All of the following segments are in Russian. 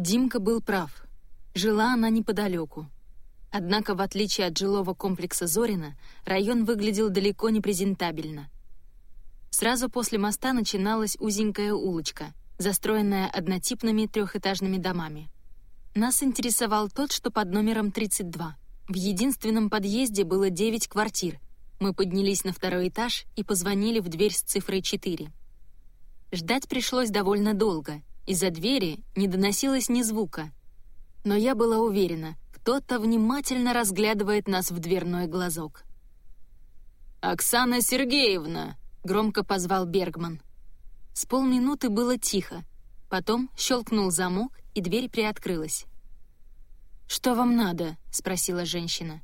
Димка был прав. Жила она неподалеку. Однако, в отличие от жилого комплекса Зорина, район выглядел далеко не презентабельно. Сразу после моста начиналась узенькая улочка, застроенная однотипными трехэтажными домами. Нас интересовал тот, что под номером 32. В единственном подъезде было 9 квартир. Мы поднялись на второй этаж и позвонили в дверь с цифрой 4. Ждать пришлось довольно долго. Из-за двери не доносилось ни звука. Но я была уверена, кто-то внимательно разглядывает нас в дверной глазок. «Оксана Сергеевна!» — громко позвал Бергман. С полминуты было тихо. Потом щелкнул замок, и дверь приоткрылась. «Что вам надо?» — спросила женщина.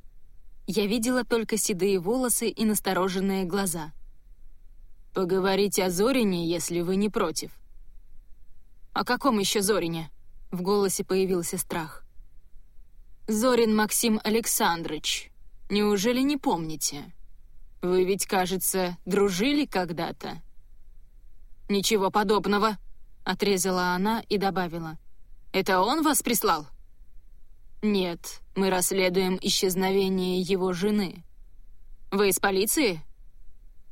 Я видела только седые волосы и настороженные глаза. «Поговорить о Зорине, если вы не против». «О каком еще Зорине?» — в голосе появился страх. Зорин Максим Александрович, неужели не помните? Вы ведь, кажется, дружили когда-то?» «Ничего подобного», — отрезала она и добавила. «Это он вас прислал?» «Нет, мы расследуем исчезновение его жены». «Вы из полиции?»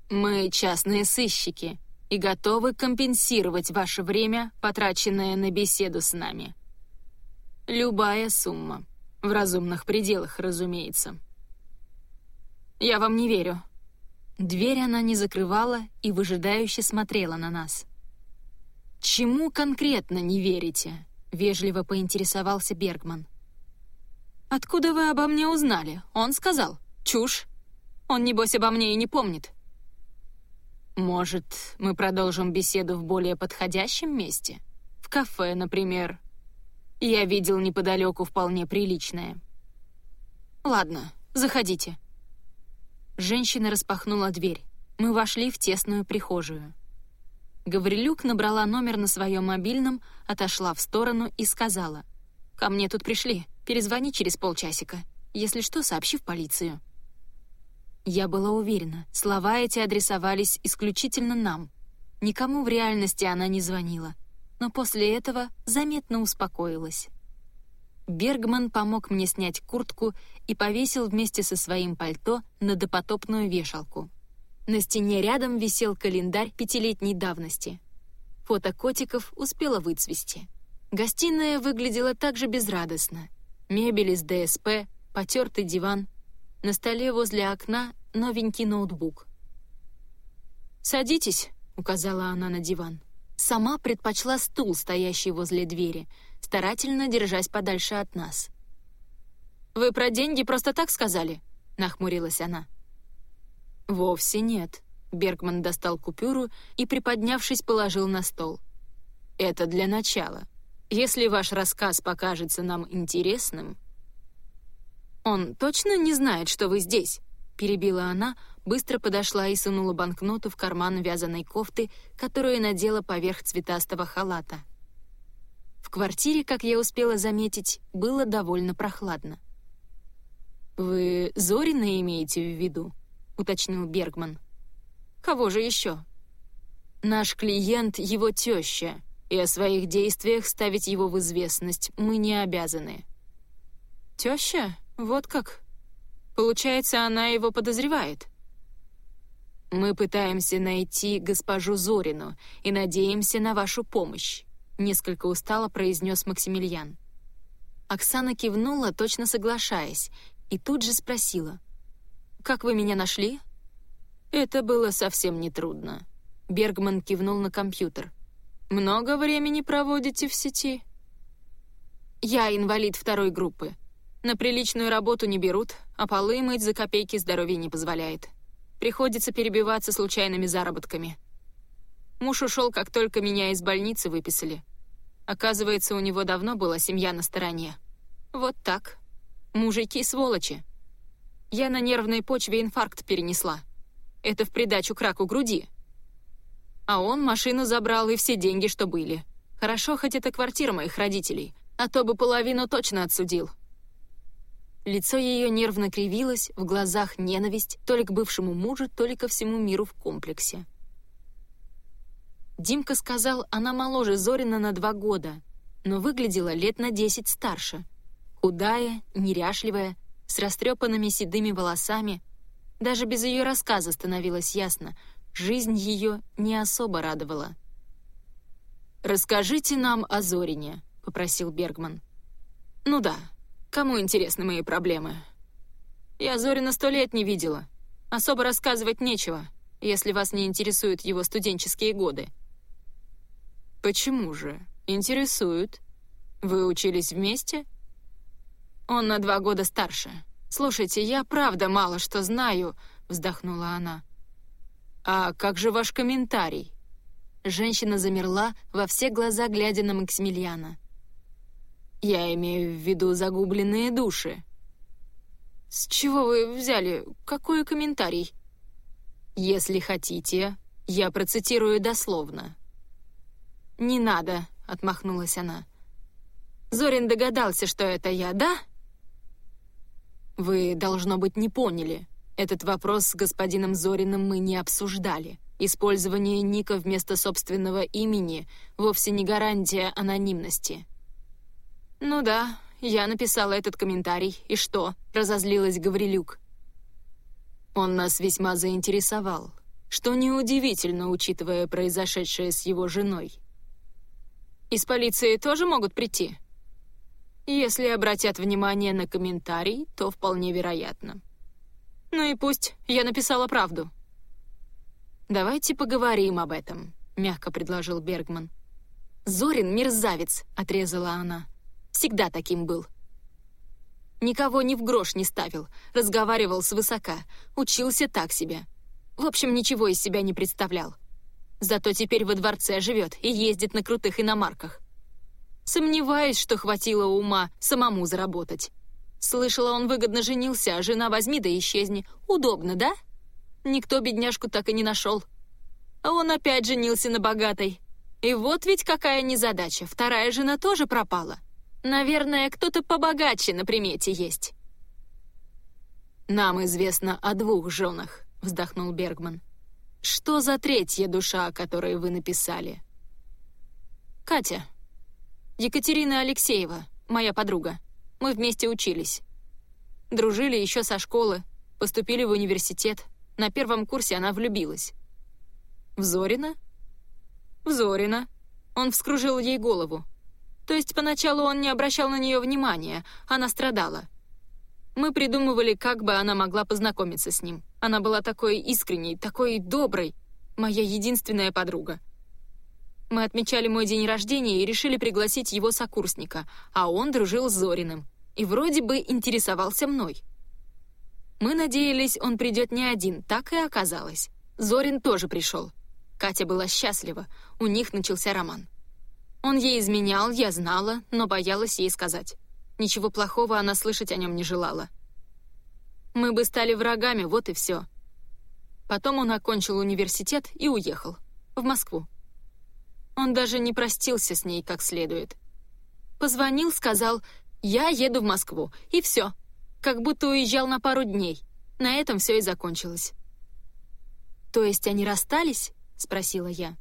«Мы частные сыщики и готовы компенсировать ваше время, потраченное на беседу с нами. Любая сумма». В разумных пределах, разумеется. «Я вам не верю». Дверь она не закрывала и выжидающе смотрела на нас. «Чему конкретно не верите?» — вежливо поинтересовался Бергман. «Откуда вы обо мне узнали? Он сказал. Чушь. Он, небось, обо мне и не помнит». «Может, мы продолжим беседу в более подходящем месте? В кафе, например, я видел неподалеку вполне приличное. «Ладно, заходите». Женщина распахнула дверь. Мы вошли в тесную прихожую. Гаврилюк набрала номер на своем мобильном, отошла в сторону и сказала. «Ко мне тут пришли. Перезвони через полчасика. Если что, сообщи в полицию». Я была уверена, слова эти адресовались исключительно нам. Никому в реальности она не звонила но после этого заметно успокоилась. Бергман помог мне снять куртку и повесил вместе со своим пальто на допотопную вешалку. На стене рядом висел календарь пятилетней давности. Фото котиков успело выцвести. Гостиная выглядела также безрадостно. Мебель из ДСП, потертый диван. На столе возле окна новенький ноутбук. «Садитесь», — указала она на диван. Сама предпочла стул, стоящий возле двери, старательно держась подальше от нас. «Вы про деньги просто так сказали?» — нахмурилась она. «Вовсе нет». Бергман достал купюру и, приподнявшись, положил на стол. «Это для начала. Если ваш рассказ покажется нам интересным...» «Он точно не знает, что вы здесь?» — перебила она, быстро подошла и сунула банкноту в карман вязаной кофты, которую надела поверх цветастого халата. В квартире, как я успела заметить, было довольно прохладно. «Вы Зорина имеете в виду?» — уточнил Бергман. «Кого же еще?» «Наш клиент — его теща, и о своих действиях ставить его в известность мы не обязаны». «Теща? Вот как? Получается, она его подозревает?» Мы пытаемся найти госпожу Зорину и надеемся на вашу помощь», — несколько устало произнес Максимилиан. Оксана кивнула, точно соглашаясь, и тут же спросила. «Как вы меня нашли?» «Это было совсем нетрудно». Бергман кивнул на компьютер. «Много времени проводите в сети?» «Я инвалид второй группы. На приличную работу не берут, а полы мыть за копейки здоровье не позволяет. Приходится перебиваться случайными заработками. Муж ушел, как только меня из больницы выписали. Оказывается, у него давно была семья на стороне. Вот так. Мужики сволочи. Я на нервной почве инфаркт перенесла. Это в придачу к раку груди. А он машину забрал и все деньги, что были. Хорошо, хоть это квартира моих родителей, а то бы половину точно отсудил. Лицо ее нервно кривилось, в глазах ненависть то ли к бывшему мужу, то ли ко всему миру в комплексе. Димка сказал, она моложе Зорина на два года, но выглядела лет на десять старше. Худая, неряшливая, с растрепанными седыми волосами. Даже без ее рассказа становилось ясно, жизнь ее не особо радовала. «Расскажите нам о Зорине», — попросил Бергман. «Ну да, кому интересны мои проблемы?» «Я Зорина сто лет не видела. Особо рассказывать нечего, если вас не интересуют его студенческие годы». «Почему же? Интересуют. Вы учились вместе?» «Он на два года старше. Слушайте, я правда мало что знаю», — вздохнула она. «А как же ваш комментарий?» Женщина замерла, во все глаза глядя на Максимилиана. «Я имею в виду загубленные души». «С чего вы взяли? Какой комментарий?» «Если хотите, я процитирую дословно». «Не надо», — отмахнулась она. «Зорин догадался, что это я, да?» «Вы, должно быть, не поняли. Этот вопрос с господином Зориным мы не обсуждали. Использование ника вместо собственного имени вовсе не гарантия анонимности». «Ну да, я написала этот комментарий. И что?» — разозлилась Гаврилюк. «Он нас весьма заинтересовал, что неудивительно, учитывая произошедшее с его женой. Из полиции тоже могут прийти?» Если обратят внимание на комментарий, то вполне вероятно. Ну и пусть, я написала правду. «Давайте поговорим об этом», — мягко предложил Бергман. «Зорин — мерзавец», — отрезала она. «Всегда таким был». Никого ни в грош не ставил, разговаривал свысока, учился так себе. В общем, ничего из себя не представлял. Зато теперь во дворце живет и ездит на крутых иномарках. Сомневаюсь, что хватило ума самому заработать. Слышала, он выгодно женился, а жена возьми да исчезни. Удобно, да? Никто бедняжку так и не нашел. А он опять женился на богатой. И вот ведь какая незадача, вторая жена тоже пропала. Наверное, кто-то побогаче на примете есть. «Нам известно о двух женах», — вздохнул Бергман. «Что за третья душа, о которой вы написали?» «Катя», Екатерина Алексеева, моя подруга. Мы вместе учились. Дружили еще со школы, поступили в университет. На первом курсе она влюбилась. В Зорина? В Зорина. Он вскружил ей голову. То есть поначалу он не обращал на нее внимания, она страдала. Мы придумывали, как бы она могла познакомиться с ним. Она была такой искренней, такой доброй. Моя единственная подруга. Мы отмечали мой день рождения и решили пригласить его сокурсника, а он дружил с Зориным и вроде бы интересовался мной. Мы надеялись, он придет не один, так и оказалось. Зорин тоже пришел. Катя была счастлива, у них начался роман. Он ей изменял, я знала, но боялась ей сказать. Ничего плохого она слышать о нем не желала. Мы бы стали врагами, вот и все. Потом он окончил университет и уехал. В Москву. Он даже не простился с ней как следует. Позвонил, сказал «Я еду в Москву», и все. Как будто уезжал на пару дней. На этом все и закончилось. «То есть они расстались?» — спросила я.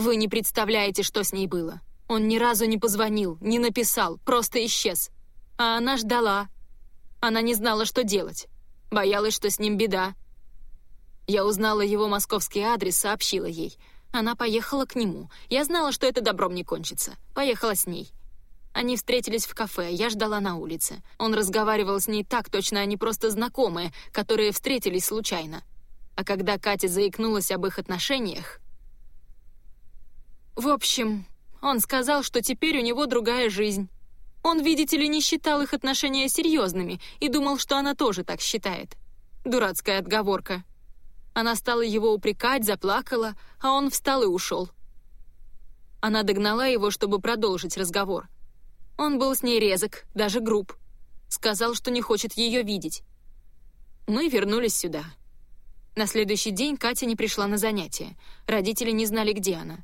«Вы не представляете, что с ней было. Он ни разу не позвонил, не написал, просто исчез. А она ждала. Она не знала, что делать. Боялась, что с ним беда. Я узнала его московский адрес, сообщила ей — она поехала к нему. Я знала, что это добром не кончится. Поехала с ней. Они встретились в кафе, я ждала на улице. Он разговаривал с ней так, точно они просто знакомые, которые встретились случайно. А когда Катя заикнулась об их отношениях... В общем, он сказал, что теперь у него другая жизнь. Он, видите ли, не считал их отношения серьезными и думал, что она тоже так считает. Дурацкая отговорка. Она стала его упрекать, заплакала, а он встал и ушел. Она догнала его, чтобы продолжить разговор. Он был с ней резок, даже груб. Сказал, что не хочет ее видеть. Мы вернулись сюда. На следующий день Катя не пришла на занятия. Родители не знали, где она.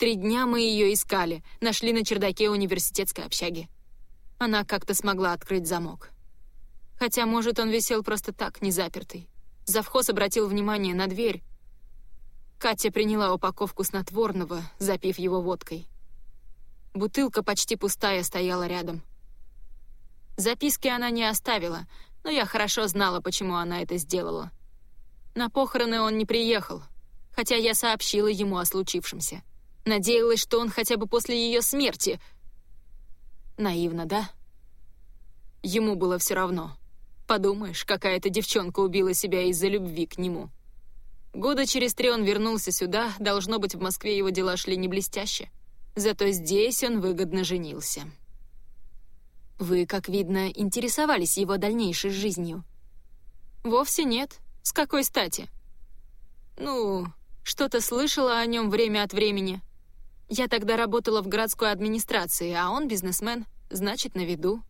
Три дня мы ее искали, нашли на чердаке университетской общаги. Она как-то смогла открыть замок. Хотя, может, он висел просто так, не запертый. Завхоз обратил внимание на дверь. Катя приняла упаковку снотворного, запив его водкой. Бутылка почти пустая стояла рядом. Записки она не оставила, но я хорошо знала, почему она это сделала. На похороны он не приехал, хотя я сообщила ему о случившемся. Надеялась, что он хотя бы после ее смерти... Наивно, да? Ему было все равно. Подумаешь, какая-то девчонка убила себя из-за любви к нему. Года через три он вернулся сюда, должно быть, в Москве его дела шли не блестяще. Зато здесь он выгодно женился. Вы, как видно, интересовались его дальнейшей жизнью. Вовсе нет. С какой стати? Ну, что-то слышала о нем время от времени. Я тогда работала в городской администрации, а он бизнесмен, значит, на виду.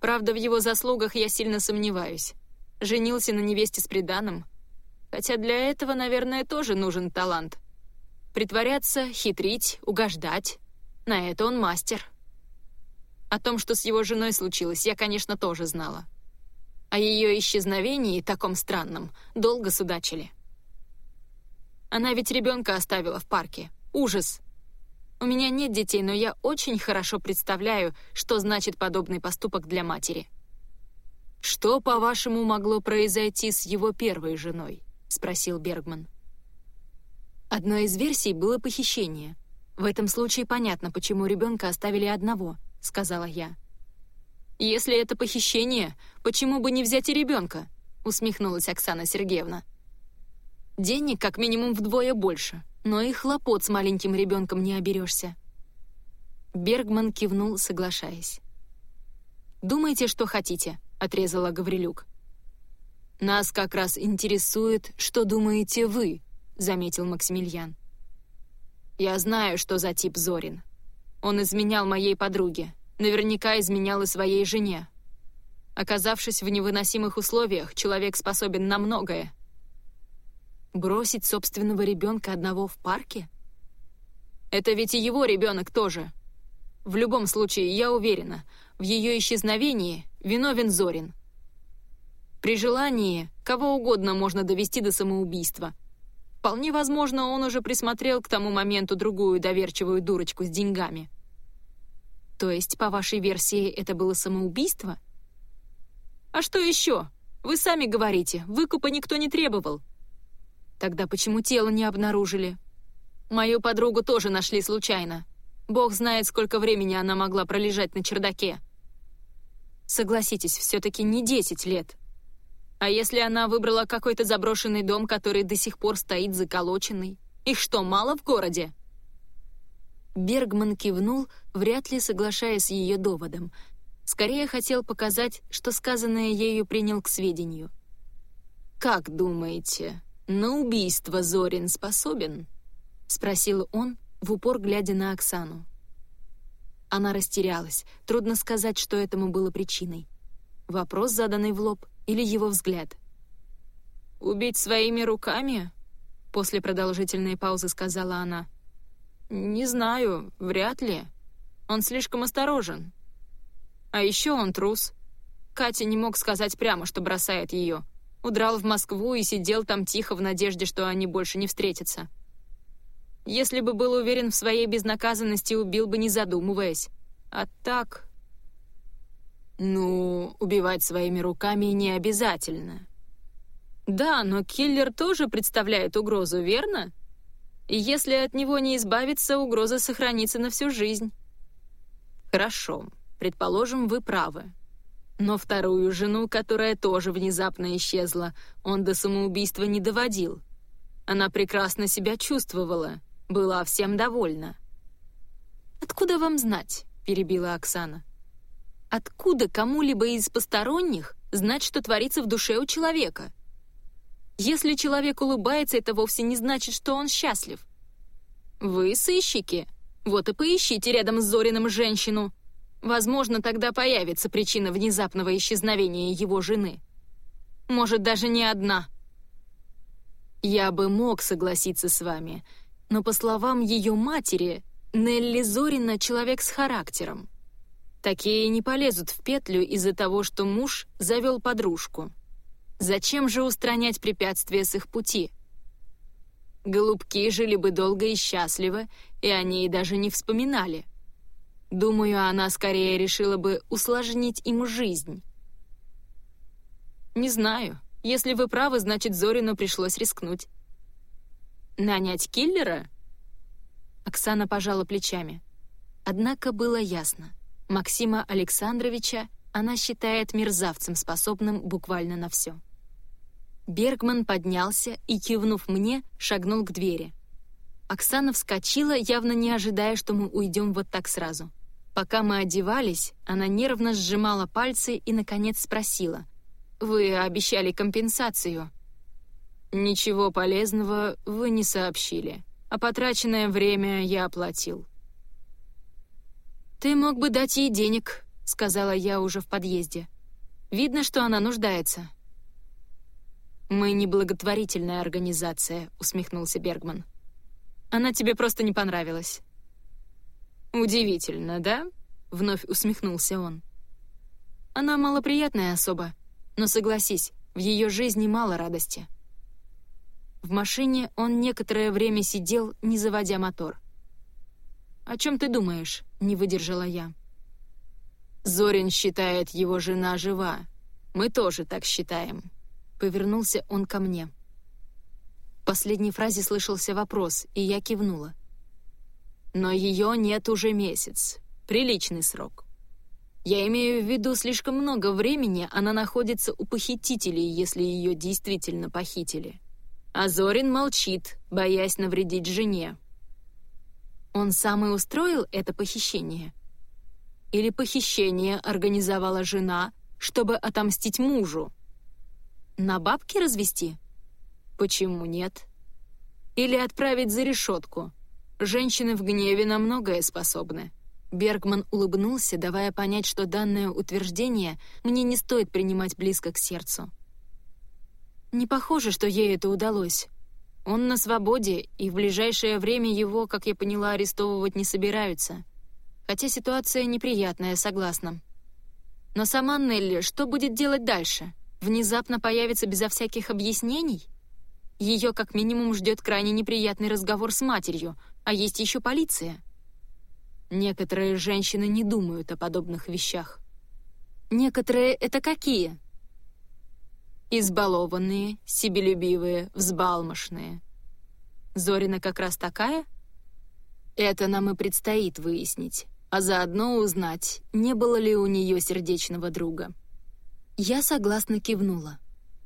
Правда, в его заслугах я сильно сомневаюсь. Женился на невесте с приданым. Хотя для этого, наверное, тоже нужен талант. Притворяться, хитрить, угождать. На это он мастер. О том, что с его женой случилось, я, конечно, тоже знала. О ее исчезновении, таком странном, долго судачили. Она ведь ребенка оставила в парке. Ужас. У меня нет детей, но я очень хорошо представляю, что значит подобный поступок для матери. «Что, по-вашему, могло произойти с его первой женой?» — спросил Бергман. Одной из версий было похищение. В этом случае понятно, почему ребенка оставили одного —— сказала я. «Если это похищение, почему бы не взять и ребенка?» — усмехнулась Оксана Сергеевна. «Денег как минимум вдвое больше, но и хлопот с маленьким ребенком не оберешься». Бергман кивнул, соглашаясь. «Думайте, что хотите», — отрезала Гаврилюк. «Нас как раз интересует, что думаете вы», — заметил Максимилиан. «Я знаю, что за тип Зорин. Он изменял моей подруге. Наверняка изменял и своей жене. Оказавшись в невыносимых условиях, человек способен на многое. Бросить собственного ребенка одного в парке? Это ведь и его ребенок тоже. В любом случае, я уверена, в ее исчезновении виновен Зорин. При желании кого угодно можно довести до самоубийства. Вполне возможно, он уже присмотрел к тому моменту другую доверчивую дурочку с деньгами. То есть, по вашей версии, это было самоубийство? А что еще? Вы сами говорите, выкупа никто не требовал. Тогда почему тело не обнаружили? Мою подругу тоже нашли случайно. Бог знает, сколько времени она могла пролежать на чердаке. Согласитесь, все-таки не 10 лет. А если она выбрала какой-то заброшенный дом, который до сих пор стоит заколоченный? Их что, мало в городе? Бергман кивнул, вряд ли соглашаясь с ее доводом. Скорее хотел показать, что сказанное ею принял к сведению. «Как думаете, на убийство Зорин способен?» — спросил он, в упор глядя на Оксану. Она растерялась, трудно сказать, что этому было причиной. Вопрос, заданный в лоб, или его взгляд. «Убить своими руками?» — после продолжительной паузы сказала она. «Не знаю, вряд ли. Он слишком осторожен. А еще он трус. Катя не мог сказать прямо, что бросает ее. Удрал в Москву и сидел там тихо в надежде, что они больше не встретятся. Если бы был уверен в своей безнаказанности, убил бы, не задумываясь. А так... Ну, убивать своими руками не обязательно. Да, но киллер тоже представляет угрозу, верно? И если от него не избавиться, угроза сохранится на всю жизнь. Хорошо, предположим, вы правы. Но вторую жену, которая тоже внезапно исчезла, он до самоубийства не доводил. Она прекрасно себя чувствовала, была всем довольна. «Откуда вам знать?» — перебила Оксана. «Откуда кому-либо из посторонних знать, что творится в душе у человека?» Если человек улыбается, это вовсе не значит, что он счастлив. Вы сыщики. Вот и поищите рядом с Зориным женщину. Возможно, тогда появится причина внезапного исчезновения его жены. Может, даже не одна. Я бы мог согласиться с вами, но, по словам ее матери, Нелли Зорина — человек с характером. Такие не полезут в петлю из-за того, что муж завел подружку. Зачем же устранять препятствия с их пути? Голубки жили бы долго и счастливо, и они и даже не вспоминали. Думаю, она скорее решила бы усложнить им жизнь. Не знаю. Если вы правы, значит, Зорину пришлось рискнуть. Нанять киллера? Оксана пожала плечами. Однако было ясно. Максима Александровича она считает мерзавцем, способным буквально на все. Бергман поднялся и, кивнув мне, шагнул к двери. Оксана вскочила, явно не ожидая, что мы уйдем вот так сразу. Пока мы одевались, она нервно сжимала пальцы и, наконец, спросила. «Вы обещали компенсацию?» «Ничего полезного вы не сообщили, а потраченное время я оплатил». «Ты мог бы дать ей денег», — сказала я уже в подъезде. «Видно, что она нуждается». «Мы не благотворительная организация», — усмехнулся Бергман. «Она тебе просто не понравилась». «Удивительно, да?» — вновь усмехнулся он. «Она малоприятная особа, но согласись, в ее жизни мало радости». В машине он некоторое время сидел, не заводя мотор. «О чем ты думаешь?» — не выдержала я. «Зорин считает, его жена жива. Мы тоже так считаем», Повернулся он ко мне. В последней фразе слышался вопрос, и я кивнула. «Но ее нет уже месяц. Приличный срок. Я имею в виду, слишком много времени она находится у похитителей, если ее действительно похитили. А Зорин молчит, боясь навредить жене. Он сам и устроил это похищение? Или похищение организовала жена, чтобы отомстить мужу? На бабки развести? Почему нет? Или отправить за решетку? Женщины в гневе на многое способны. Бергман улыбнулся, давая понять, что данное утверждение мне не стоит принимать близко к сердцу. Не похоже, что ей это удалось. Он на свободе, и в ближайшее время его, как я поняла, арестовывать не собираются. Хотя ситуация неприятная, согласна. Но сама Нелли что будет делать дальше? внезапно появится безо всяких объяснений? Ее как минимум ждет крайне неприятный разговор с матерью, а есть еще полиция. Некоторые женщины не думают о подобных вещах. Некоторые — это какие? Избалованные, себелюбивые, взбалмошные. Зорина как раз такая? Это нам и предстоит выяснить, а заодно узнать, не было ли у нее сердечного друга. Я согласно кивнула.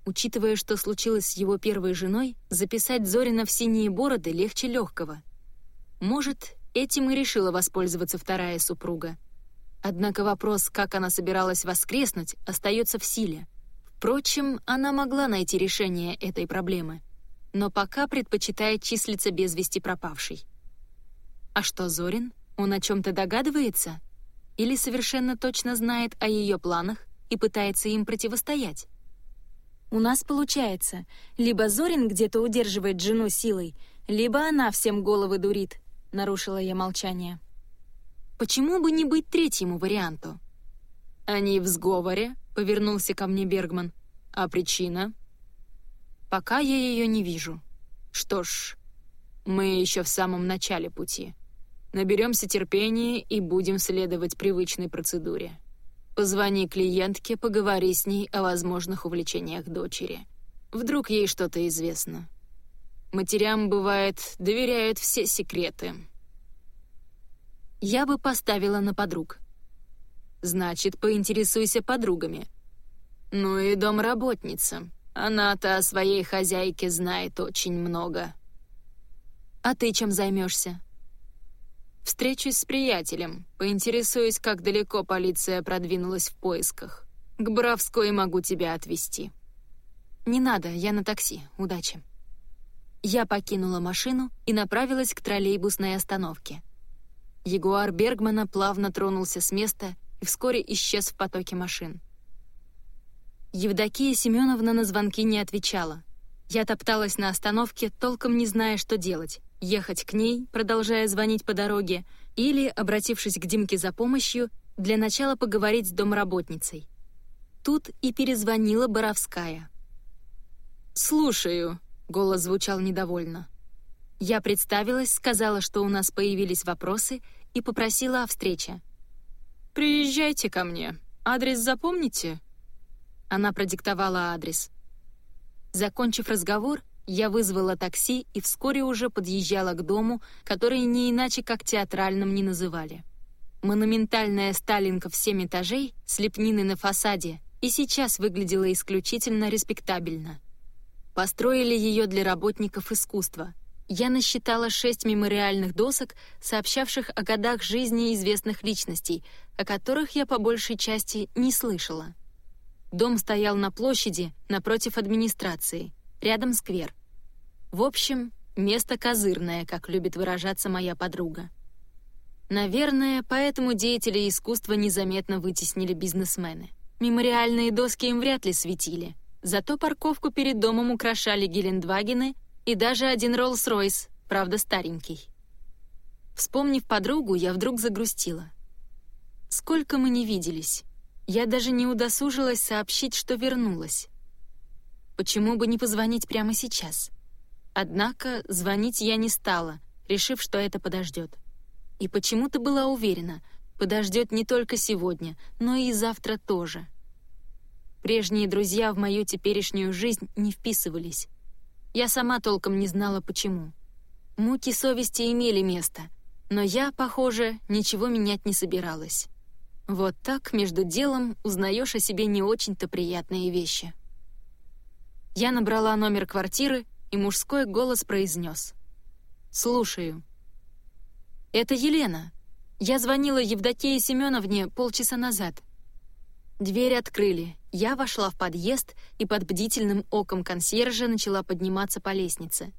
Учитывая, что случилось с его первой женой, записать Зорина в синие бороды легче легкого. Может, этим и решила воспользоваться вторая супруга. Однако вопрос, как она собиралась воскреснуть, остается в силе. Впрочем, она могла найти решение этой проблемы, но пока предпочитает числиться без вести пропавшей. А что Зорин? Он о чем-то догадывается? Или совершенно точно знает о ее планах и пытается им противостоять. У нас получается, либо Зорин где-то удерживает жену силой, либо она всем головы дурит, нарушила я молчание. Почему бы не быть третьему варианту? Они в сговоре, повернулся ко мне Бергман. А причина? Пока я ее не вижу. Что ж, мы еще в самом начале пути. Наберемся терпения и будем следовать привычной процедуре. Позвони клиентке, поговори с ней о возможных увлечениях дочери. Вдруг ей что-то известно. Матерям, бывает, доверяют все секреты. Я бы поставила на подруг. Значит, поинтересуйся подругами. Ну и домработница. Она-то о своей хозяйке знает очень много. А ты чем займешься? Встречусь с приятелем, поинтересуюсь, как далеко полиция продвинулась в поисках. К Боровской могу тебя отвезти. Не надо, я на такси, удачи. Я покинула машину и направилась к троллейбусной остановке. Ягуар Бергмана плавно тронулся с места и вскоре исчез в потоке машин. Евдокия Семеновна на звонки не отвечала. Я топталась на остановке, толком не зная, что делать ехать к ней, продолжая звонить по дороге, или, обратившись к Димке за помощью, для начала поговорить с домработницей. Тут и перезвонила Боровская. «Слушаю», — голос звучал недовольно. Я представилась, сказала, что у нас появились вопросы, и попросила о встрече. «Приезжайте ко мне. Адрес запомните?» Она продиктовала адрес. Закончив разговор, я вызвала такси и вскоре уже подъезжала к дому, который не иначе как театральным не называли. Монументальная сталинка в семь этажей с лепниной на фасаде и сейчас выглядела исключительно респектабельно. Построили ее для работников искусства. Я насчитала шесть мемориальных досок, сообщавших о годах жизни известных личностей, о которых я по большей части не слышала. Дом стоял на площади, напротив администрации, рядом сквер. В общем, место козырное, как любит выражаться моя подруга. Наверное, поэтому деятели искусства незаметно вытеснили бизнесмены. Мемориальные доски им вряд ли светили. Зато парковку перед домом украшали Гелендвагены и даже один Роллс-Ройс, правда старенький. Вспомнив подругу, я вдруг загрустила. Сколько мы не виделись. Я даже не удосужилась сообщить, что вернулась. Почему бы не позвонить прямо сейчас? Однако звонить я не стала, решив, что это подождет. И почему-то была уверена, подождет не только сегодня, но и завтра тоже. Прежние друзья в мою теперешнюю жизнь не вписывались. Я сама толком не знала, почему. Муки совести имели место, но я, похоже, ничего менять не собиралась. Вот так между делом узнаешь о себе не очень-то приятные вещи. Я набрала номер квартиры, и мужской голос произнес. «Слушаю». «Это Елена. Я звонила Евдокии Семеновне полчаса назад». Дверь открыли. Я вошла в подъезд и под бдительным оком консьержа начала подниматься по лестнице.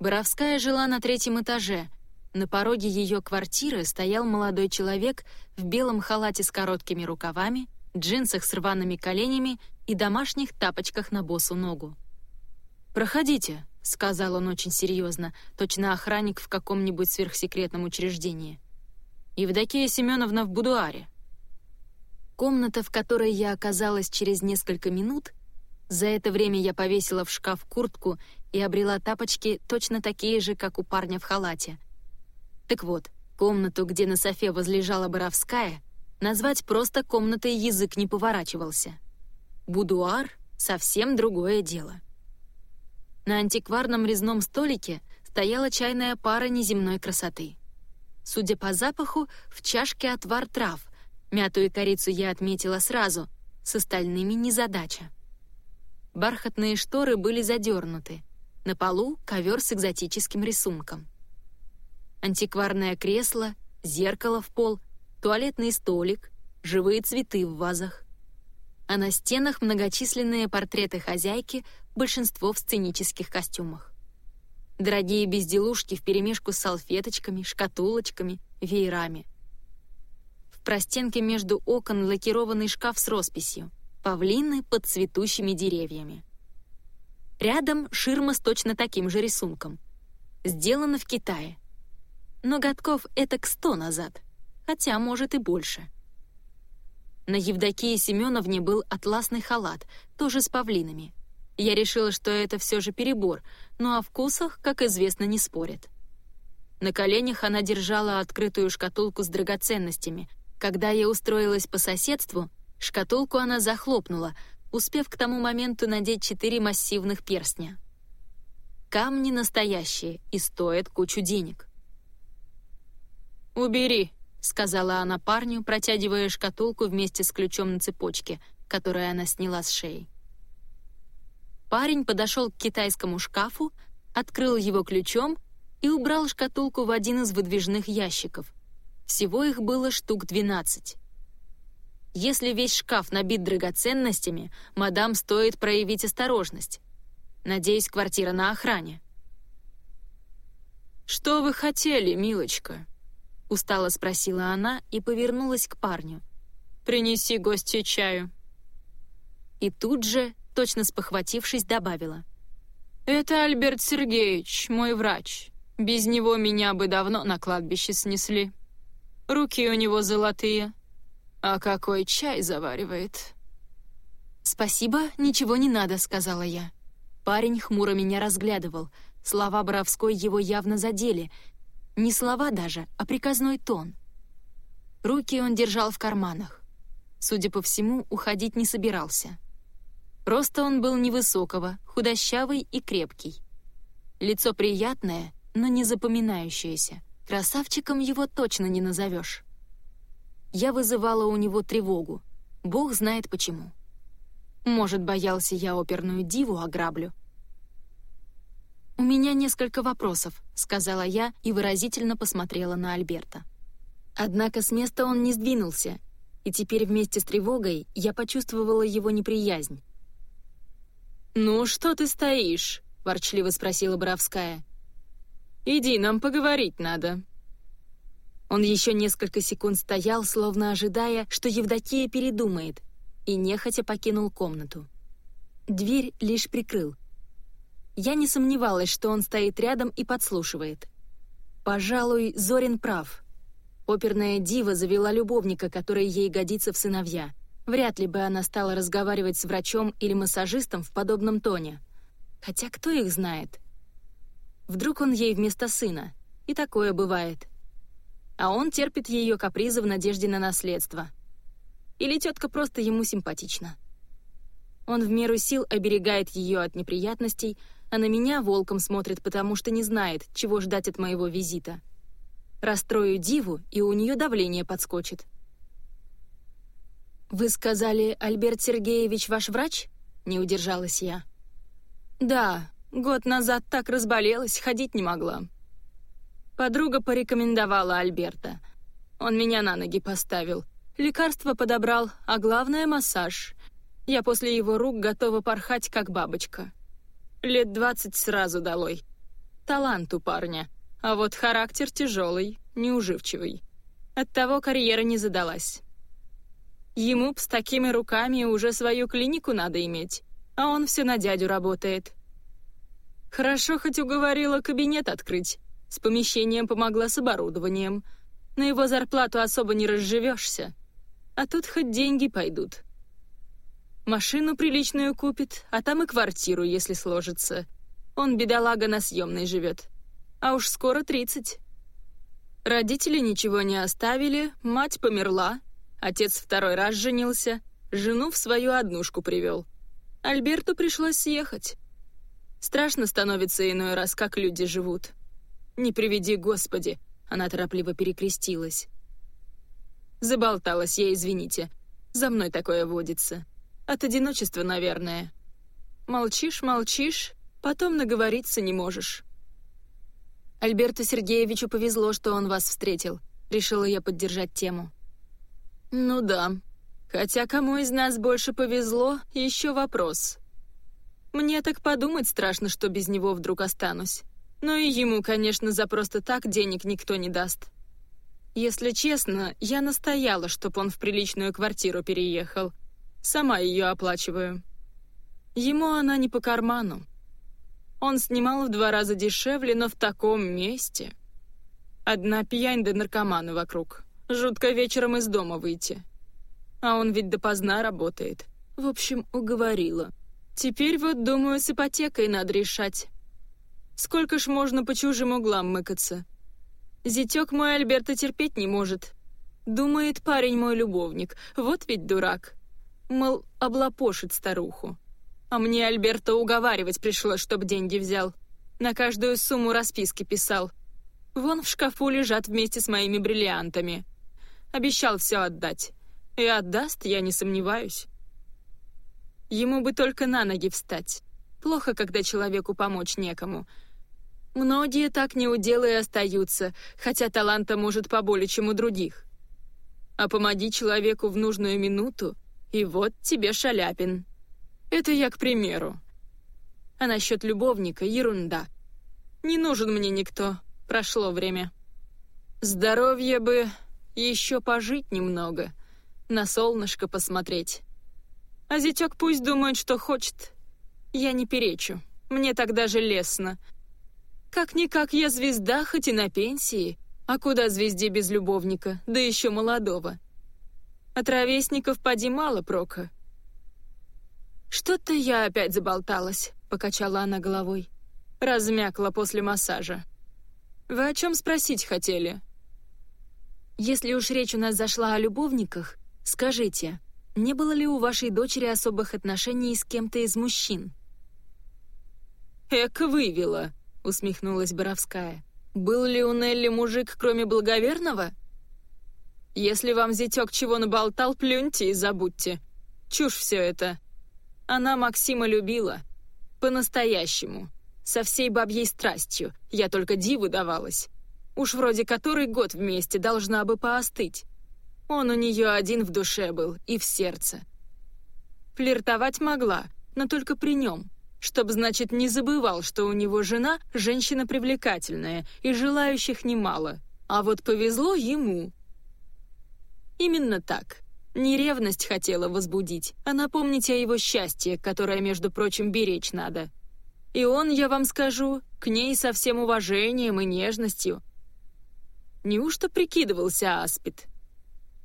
Боровская жила на третьем этаже — на пороге ее квартиры стоял молодой человек в белом халате с короткими рукавами, джинсах с рваными коленями и домашних тапочках на босу ногу. «Проходите», — сказал он очень серьезно, точно охранник в каком-нибудь сверхсекретном учреждении. «Евдокия Семеновна в будуаре». Комната, в которой я оказалась через несколько минут, за это время я повесила в шкаф куртку и обрела тапочки точно такие же, как у парня в халате — так вот, комнату, где на софе возлежала Боровская, назвать просто комнатой язык не поворачивался. Будуар — совсем другое дело. На антикварном резном столике стояла чайная пара неземной красоты. Судя по запаху, в чашке отвар трав. Мяту и корицу я отметила сразу, с остальными незадача. Бархатные шторы были задернуты. На полу ковер с экзотическим рисунком антикварное кресло, зеркало в пол, туалетный столик, живые цветы в вазах. А на стенах многочисленные портреты хозяйки, большинство в сценических костюмах. Дорогие безделушки вперемешку с салфеточками, шкатулочками, веерами. Простенке между окон лакированный шкаф с росписью «Павлины под цветущими деревьями». Рядом ширма с точно таким же рисунком. Сделано в Китае но годков это к сто назад, хотя, может, и больше. На Евдокии Семеновне был атласный халат, тоже с павлинами. Я решила, что это все же перебор, но о вкусах, как известно, не спорят. На коленях она держала открытую шкатулку с драгоценностями. Когда я устроилась по соседству, шкатулку она захлопнула, успев к тому моменту надеть четыре массивных перстня. Камни настоящие и стоят кучу денег. «Убери», — сказала она парню, протягивая шкатулку вместе с ключом на цепочке, которую она сняла с шеи. Парень подошел к китайскому шкафу, открыл его ключом и убрал шкатулку в один из выдвижных ящиков. Всего их было штук двенадцать. Если весь шкаф набит драгоценностями, мадам стоит проявить осторожность. Надеюсь, квартира на охране. «Что вы хотели, милочка?» Устало спросила она и повернулась к парню. «Принеси гостю чаю». И тут же, точно спохватившись, добавила. «Это Альберт Сергеевич, мой врач. Без него меня бы давно на кладбище снесли. Руки у него золотые. А какой чай заваривает?» «Спасибо, ничего не надо», — сказала я. Парень хмуро меня разглядывал. Слова Боровской его явно задели, не слова даже, а приказной тон. Руки он держал в карманах. Судя по всему, уходить не собирался. Роста он был невысокого, худощавый и крепкий. Лицо приятное, но не запоминающееся. Красавчиком его точно не назовешь. Я вызывала у него тревогу. Бог знает почему. Может, боялся я оперную диву ограблю. «У меня несколько вопросов», — сказала я и выразительно посмотрела на Альберта. Однако с места он не сдвинулся, и теперь вместе с тревогой я почувствовала его неприязнь. «Ну, что ты стоишь?» — ворчливо спросила Боровская. «Иди, нам поговорить надо». Он еще несколько секунд стоял, словно ожидая, что Евдокия передумает, и нехотя покинул комнату. Дверь лишь прикрыл. Я не сомневалась, что он стоит рядом и подслушивает. Пожалуй, Зорин прав. Оперная дива завела любовника, который ей годится в сыновья. Вряд ли бы она стала разговаривать с врачом или массажистом в подобном тоне. Хотя кто их знает? Вдруг он ей вместо сына. И такое бывает. А он терпит ее капризы в надежде на наследство — или тетка просто ему симпатична. Он в меру сил оберегает ее от неприятностей, а на меня волком смотрит, потому что не знает, чего ждать от моего визита. Расстрою диву, и у нее давление подскочит. «Вы сказали, Альберт Сергеевич ваш врач?» — не удержалась я. «Да, год назад так разболелась, ходить не могла. Подруга порекомендовала Альберта. Он меня на ноги поставил. Лекарство подобрал, а главное — массаж. Я после его рук готова порхать, как бабочка. Лет двадцать сразу долой. Талант у парня, а вот характер тяжелый, неуживчивый. Оттого карьера не задалась. Ему б с такими руками уже свою клинику надо иметь, а он все на дядю работает. Хорошо хоть уговорила кабинет открыть, с помещением помогла с оборудованием. На его зарплату особо не разживешься. А тут хоть деньги пойдут. Машину приличную купит, а там и квартиру, если сложится. Он, бедолага, на съемной живет. А уж скоро тридцать. Родители ничего не оставили, мать померла, отец второй раз женился, жену в свою однушку привел. Альберту пришлось съехать. Страшно становится иной раз, как люди живут. «Не приведи, Господи!» — она торопливо перекрестилась. Заболталась я, извините. За мной такое водится. От одиночества, наверное. Молчишь, молчишь, потом наговориться не можешь. Альберту Сергеевичу повезло, что он вас встретил. Решила я поддержать тему. Ну да. Хотя кому из нас больше повезло, еще вопрос. Мне так подумать страшно, что без него вдруг останусь. Но и ему, конечно, за просто так денег никто не даст. Если честно, я настояла, чтоб он в приличную квартиру переехал. Сама ее оплачиваю. Ему она не по карману. Он снимал в два раза дешевле, но в таком месте. Одна пьянь да наркоманы вокруг. Жутко вечером из дома выйти. А он ведь допоздна работает. В общем, уговорила. Теперь вот, думаю, с ипотекой надо решать. Сколько ж можно по чужим углам мыкаться? Зятек мой Альберта терпеть не может. Думает, парень мой любовник, вот ведь дурак. Мол, облапошит старуху. А мне Альберта уговаривать пришлось, чтоб деньги взял. На каждую сумму расписки писал. Вон в шкафу лежат вместе с моими бриллиантами. Обещал все отдать. И отдаст, я не сомневаюсь. Ему бы только на ноги встать. Плохо, когда человеку помочь некому — Многие так неуделы остаются, хотя таланта может поболее, чем у других. А помоги человеку в нужную минуту, и вот тебе шаляпин. Это я к примеру. А насчет любовника — ерунда. Не нужен мне никто, прошло время. Здоровье бы еще пожить немного, на солнышко посмотреть. А зятек пусть думает, что хочет. Я не перечу, мне так даже лестно — как-никак я звезда, хоть и на пенсии. А куда звезде без любовника, да еще молодого? От ровесников поди мало прока. «Что-то я опять заболталась», — покачала она головой. Размякла после массажа. «Вы о чем спросить хотели?» Если уж речь у нас зашла о любовниках, скажите, не было ли у вашей дочери особых отношений с кем-то из мужчин?» «Эка вывела», — усмехнулась Боровская. «Был ли у Нелли мужик, кроме благоверного?» «Если вам зятек чего наболтал, плюньте и забудьте. Чушь все это. Она Максима любила. По-настоящему. Со всей бабьей страстью. Я только диву давалась. Уж вроде который год вместе должна бы поостыть. Он у нее один в душе был и в сердце. Флиртовать могла, но только при нем, чтоб, значит, не забывал, что у него жена — женщина привлекательная и желающих немало. А вот повезло ему. Именно так. Не ревность хотела возбудить, а напомнить о его счастье, которое, между прочим, беречь надо. И он, я вам скажу, к ней со всем уважением и нежностью. Неужто прикидывался Аспид?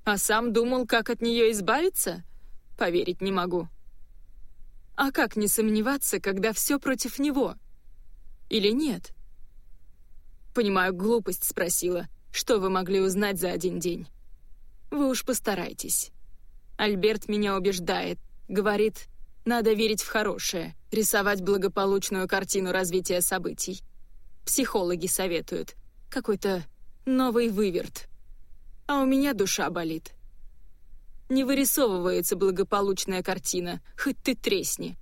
А сам думал, как от нее избавиться? Поверить не могу. А как не сомневаться, когда все против него? Или нет? Понимаю, глупость спросила. Что вы могли узнать за один день? Вы уж постарайтесь. Альберт меня убеждает. Говорит, надо верить в хорошее, рисовать благополучную картину развития событий. Психологи советуют. Какой-то новый выверт а у меня душа болит. Не вырисовывается благополучная картина, хоть ты тресни.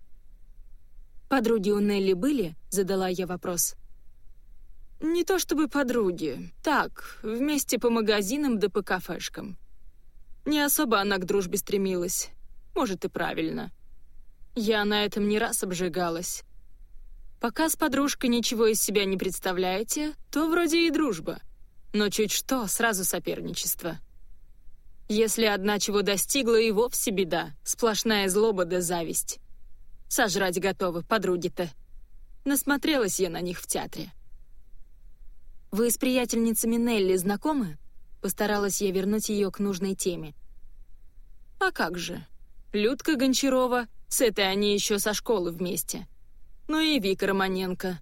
«Подруги у Нелли были?» — задала я вопрос. «Не то чтобы подруги. Так, вместе по магазинам да по кафешкам. Не особо она к дружбе стремилась. Может, и правильно. Я на этом не раз обжигалась. Пока с подружкой ничего из себя не представляете, то вроде и дружба но чуть что, сразу соперничество. Если одна чего достигла, и вовсе беда, сплошная злоба да зависть. Сожрать готовы, подруги-то. Насмотрелась я на них в театре. «Вы с приятельницами Нелли знакомы?» Постаралась я вернуть ее к нужной теме. «А как же? Людка Гончарова, с этой они еще со школы вместе. Ну и Вика Романенко.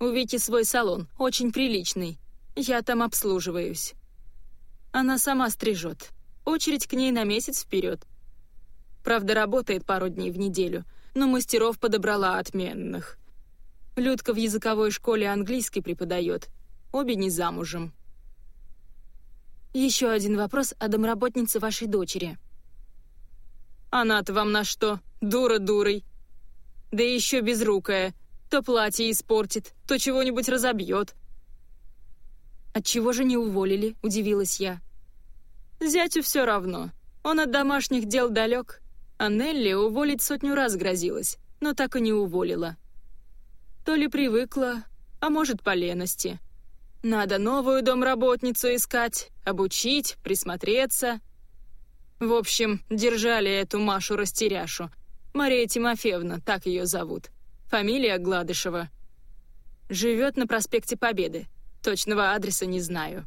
У Вики свой салон, очень приличный, я там обслуживаюсь. Она сама стрижет. Очередь к ней на месяц вперед. Правда, работает пару дней в неделю, но мастеров подобрала отменных. Людка в языковой школе английский преподает. Обе не замужем. Еще один вопрос о домработнице вашей дочери. Она-то вам на что? Дура дурой. Да еще безрукая. То платье испортит, то чего-нибудь разобьет. «Отчего же не уволили?» — удивилась я. «Зятю все равно. Он от домашних дел далек. А Нелли уволить сотню раз грозилась, но так и не уволила. То ли привыкла, а может, по лености. Надо новую домработницу искать, обучить, присмотреться. В общем, держали эту Машу-растеряшу. Мария Тимофеевна, так ее зовут. Фамилия Гладышева. Живет на проспекте Победы. Точного адреса не знаю.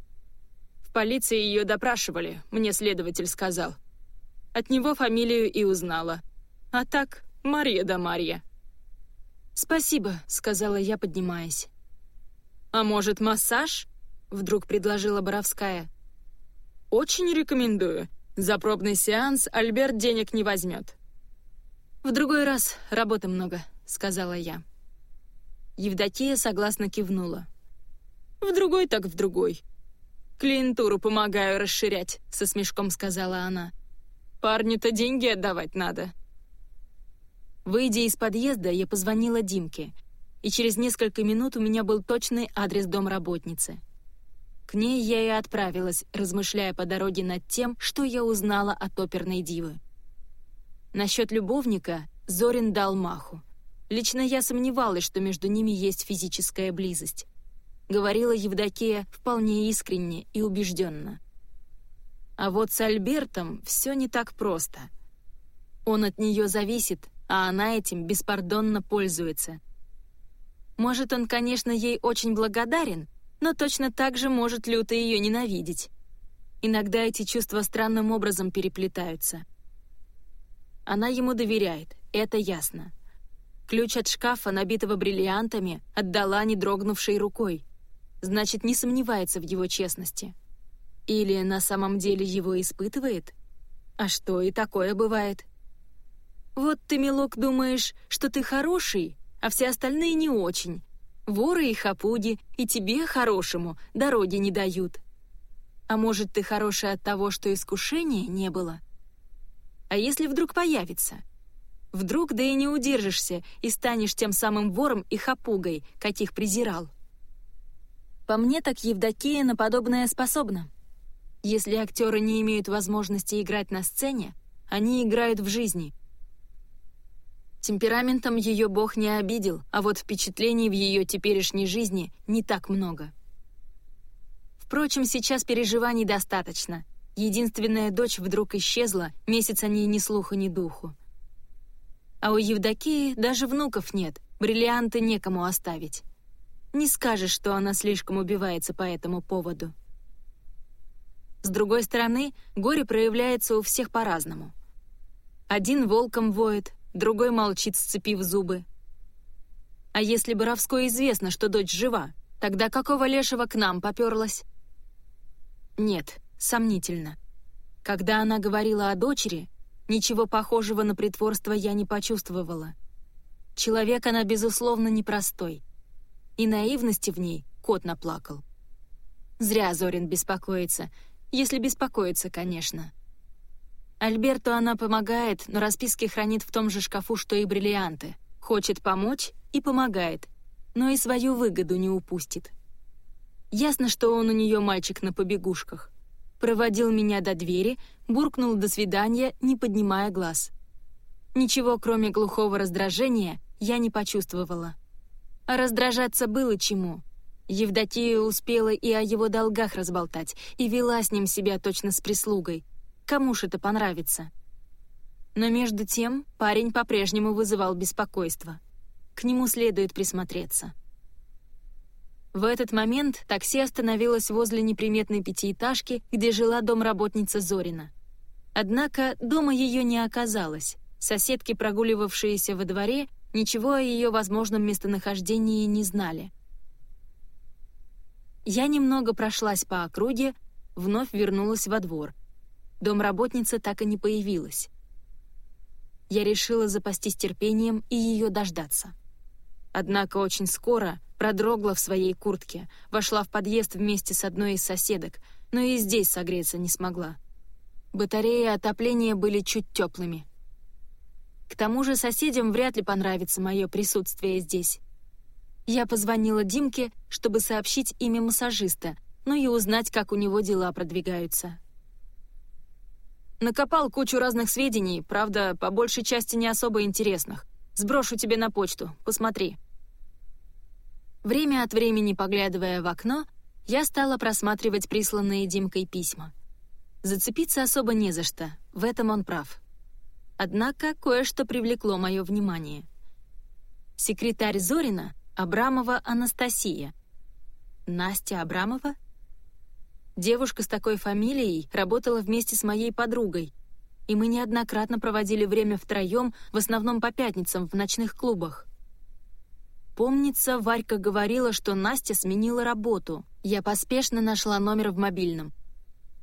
В полиции ее допрашивали, мне следователь сказал. От него фамилию и узнала. А так, Мария да Марья. «Спасибо», — сказала я, поднимаясь. «А может, массаж?» — вдруг предложила Боровская. «Очень рекомендую. За пробный сеанс Альберт денег не возьмет». «В другой раз работы много», — сказала я. Евдокия согласно кивнула. В другой так в другой. Клиентуру помогаю расширять, со смешком сказала она. Парню-то деньги отдавать надо. Выйдя из подъезда, я позвонила Димке, и через несколько минут у меня был точный адрес домработницы. К ней я и отправилась, размышляя по дороге над тем, что я узнала от оперной дивы. Насчет любовника Зорин дал маху. Лично я сомневалась, что между ними есть физическая близость. — говорила Евдокия вполне искренне и убежденно. А вот с Альбертом все не так просто. Он от нее зависит, а она этим беспардонно пользуется. Может, он, конечно, ей очень благодарен, но точно так же может люто ее ненавидеть. Иногда эти чувства странным образом переплетаются. Она ему доверяет, это ясно. Ключ от шкафа, набитого бриллиантами, отдала не дрогнувшей рукой — значит, не сомневается в его честности. Или на самом деле его испытывает? А что, и такое бывает. Вот ты, милок, думаешь, что ты хороший, а все остальные не очень. Воры и хапуги, и тебе, хорошему, дороги не дают. А может, ты хороший от того, что искушения не было? А если вдруг появится? Вдруг да и не удержишься и станешь тем самым вором и хапугой, каких презирал. По мне так Евдокия на подобное способна. Если актеры не имеют возможности играть на сцене, они играют в жизни. Темпераментом ее бог не обидел, а вот впечатлений в ее теперешней жизни не так много. Впрочем, сейчас переживаний достаточно. Единственная дочь вдруг исчезла, месяц о ней ни слуха, ни духу. А у Евдокии даже внуков нет, бриллианты некому оставить. Не скажешь, что она слишком убивается по этому поводу. С другой стороны, горе проявляется у всех по-разному. Один волком воет, другой молчит, сцепив зубы. А если Боровской известно, что дочь жива, тогда какого лешего к нам поперлась? Нет, сомнительно. Когда она говорила о дочери, ничего похожего на притворство я не почувствовала. Человек она, безусловно, непростой. И наивности в ней кот наплакал. Зря Зорин беспокоится — если беспокоится, конечно. Альберту она помогает, но расписки хранит в том же шкафу, что и бриллианты. Хочет помочь и помогает, но и свою выгоду не упустит. Ясно, что он у нее мальчик на побегушках. Проводил меня до двери, буркнул «до свидания», не поднимая глаз. Ничего, кроме глухого раздражения, я не почувствовала. Раздражаться было чему — Евдокия успела и о его долгах разболтать, и вела с ним себя точно с прислугой. Кому ж это понравится? Но между тем парень по-прежнему вызывал беспокойство. К нему следует присмотреться. В этот момент такси остановилось возле неприметной пятиэтажки, где жила домработница Зорина. Однако дома ее не оказалось. Соседки, прогуливавшиеся во дворе, ничего о ее возможном местонахождении не знали. Я немного прошлась по округе, вновь вернулась во двор. Домработница так и не появилась. Я решила запастись терпением и ее дождаться. Однако очень скоро продрогла в своей куртке, вошла в подъезд вместе с одной из соседок, но и здесь согреться не смогла. Батареи отопления были чуть теплыми. К тому же соседям вряд ли понравится мое присутствие здесь. Я позвонила Димке, чтобы сообщить имя массажиста, ну и узнать, как у него дела продвигаются. Накопал кучу разных сведений, правда, по большей части не особо интересных. Сброшу тебе на почту, посмотри. Время от времени, поглядывая в окно, я стала просматривать присланные Димкой письма. Зацепиться особо не за что, в этом он прав. Однако кое-что привлекло мое внимание. Секретарь Зорина — Абрамова Анастасия. Настя Абрамова? Девушка с такой фамилией работала вместе с моей подругой, и мы неоднократно проводили время втроем, в основном по пятницам, в ночных клубах. Помнится, Варька говорила, что Настя сменила работу. Я поспешно нашла номер в мобильном.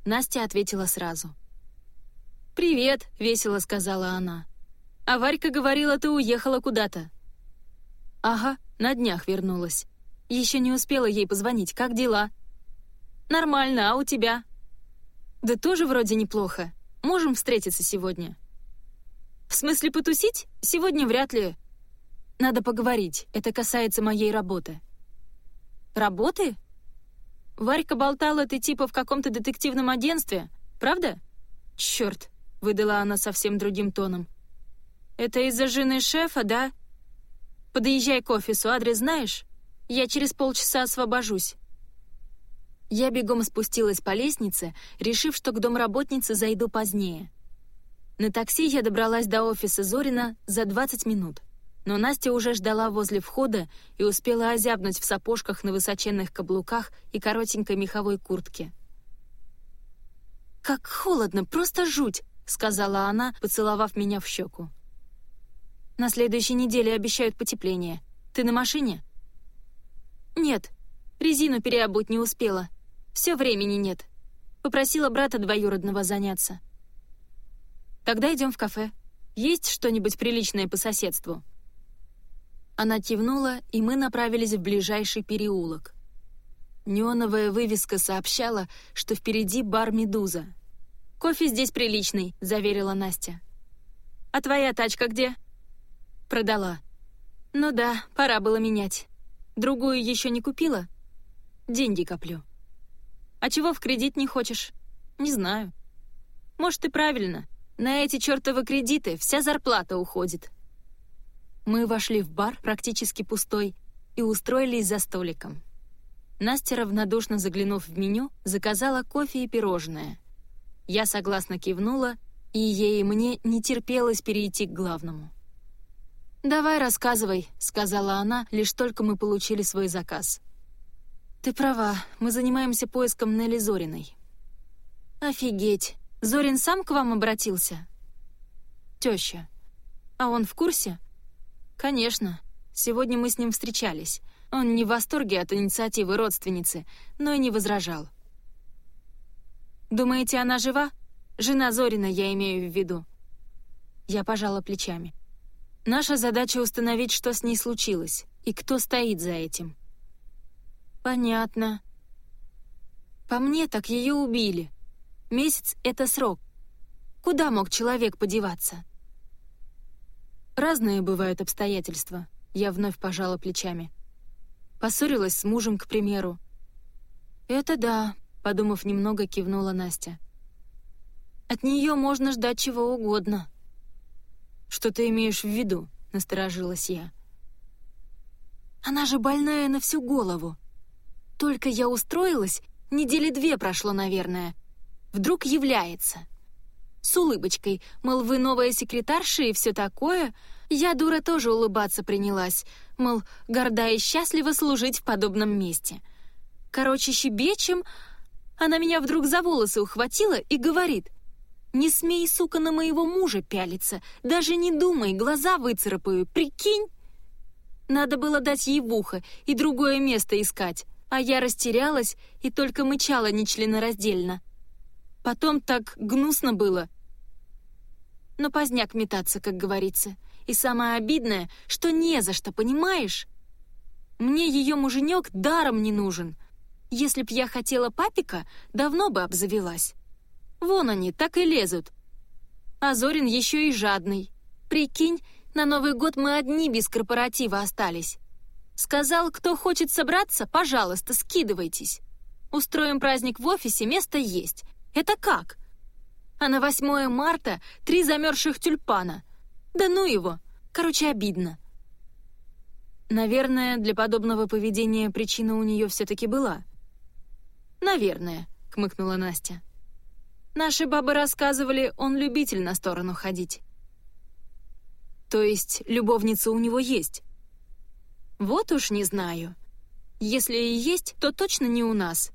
Настя ответила сразу. «Привет», — весело сказала она. «А Варька говорила, ты уехала куда-то». «Ага, на днях вернулась. Еще не успела ей позвонить. Как дела?» «Нормально, а у тебя?» «Да тоже вроде неплохо. Можем встретиться сегодня». «В смысле потусить? Сегодня вряд ли. Надо поговорить. Это касается моей работы». «Работы?» Варька болтала, ты типа в каком-то детективном агентстве, правда? Черт, выдала она совсем другим тоном. Это из-за жены шефа, да? Подъезжай к офису, адрес знаешь? Я через полчаса освобожусь». Я бегом спустилась по лестнице, решив, что к домработнице зайду позднее. На такси я добралась до офиса Зорина за 20 минут, но Настя уже ждала возле входа и успела озябнуть в сапожках на высоченных каблуках и коротенькой меховой куртке. «Как холодно, просто жуть!» — сказала она, поцеловав меня в щеку. На следующей неделе обещают потепление. Ты на машине?» «Нет. Резину переобуть не успела. Все времени нет. Попросила брата двоюродного заняться. Тогда идем в кафе. Есть что-нибудь приличное по соседству?» Она кивнула, и мы направились в ближайший переулок. Неоновая вывеска сообщала, что впереди бар «Медуза». «Кофе здесь приличный», — заверила Настя. «А твоя тачка где?» «Продала». «Ну да, пора было менять. Другую еще не купила?» «Деньги коплю». «А чего в кредит не хочешь?» «Не знаю». «Может, и правильно. На эти чертовы кредиты вся зарплата уходит». Мы вошли в бар, практически пустой, и устроились за столиком. Настя, равнодушно заглянув в меню, заказала кофе и пирожное. Я согласно кивнула, и ей и мне не терпелось перейти к главному. «Давай рассказывай», — сказала она, лишь только мы получили свой заказ. «Ты права, мы занимаемся поиском Нелли Зориной». «Офигеть! Зорин сам к вам обратился?» «Теща. А он в курсе?» «Конечно. Сегодня мы с ним встречались. Он не в восторге от инициативы родственницы, но и не возражал. «Думаете, она жива? Жена Зорина, я имею в виду». Я пожала плечами. «Наша задача установить, что с ней случилось, и кто стоит за этим». «Понятно. По мне, так ее убили. Месяц — это срок. Куда мог человек подеваться?» «Разные бывают обстоятельства», — я вновь пожала плечами. Поссорилась с мужем, к примеру. «Это да», — подумав немного, кивнула Настя. «От нее можно ждать чего угодно». «Что ты имеешь в виду?» — насторожилась я. «Она же больная на всю голову. Только я устроилась, недели две прошло, наверное. Вдруг является. С улыбочкой, мол, вы новая секретарша и все такое, я, дура, тоже улыбаться принялась, мол, горда и счастлива служить в подобном месте. Короче, щебечем, она меня вдруг за волосы ухватила и говорит, «Не смей, сука, на моего мужа пялиться, даже не думай, глаза выцарапаю, прикинь!» Надо было дать ей в ухо и другое место искать, а я растерялась и только мычала нечленораздельно. Потом так гнусно было. Но поздняк метаться, как говорится. И самое обидное, что не за что, понимаешь? Мне ее муженек даром не нужен. Если б я хотела папика, давно бы обзавелась. Вон они, так и лезут. А Зорин еще и жадный. Прикинь, на Новый год мы одни без корпоратива остались. Сказал, кто хочет собраться, пожалуйста, скидывайтесь. Устроим праздник в офисе, место есть. Это как? А на 8 марта три замерзших тюльпана — да ну его! Короче, обидно. Наверное, для подобного поведения причина у нее все-таки была. «Наверное», — кмыкнула Настя. «Наши бабы рассказывали, он любитель на сторону ходить». «То есть любовница у него есть?» «Вот уж не знаю. Если и есть, то точно не у нас.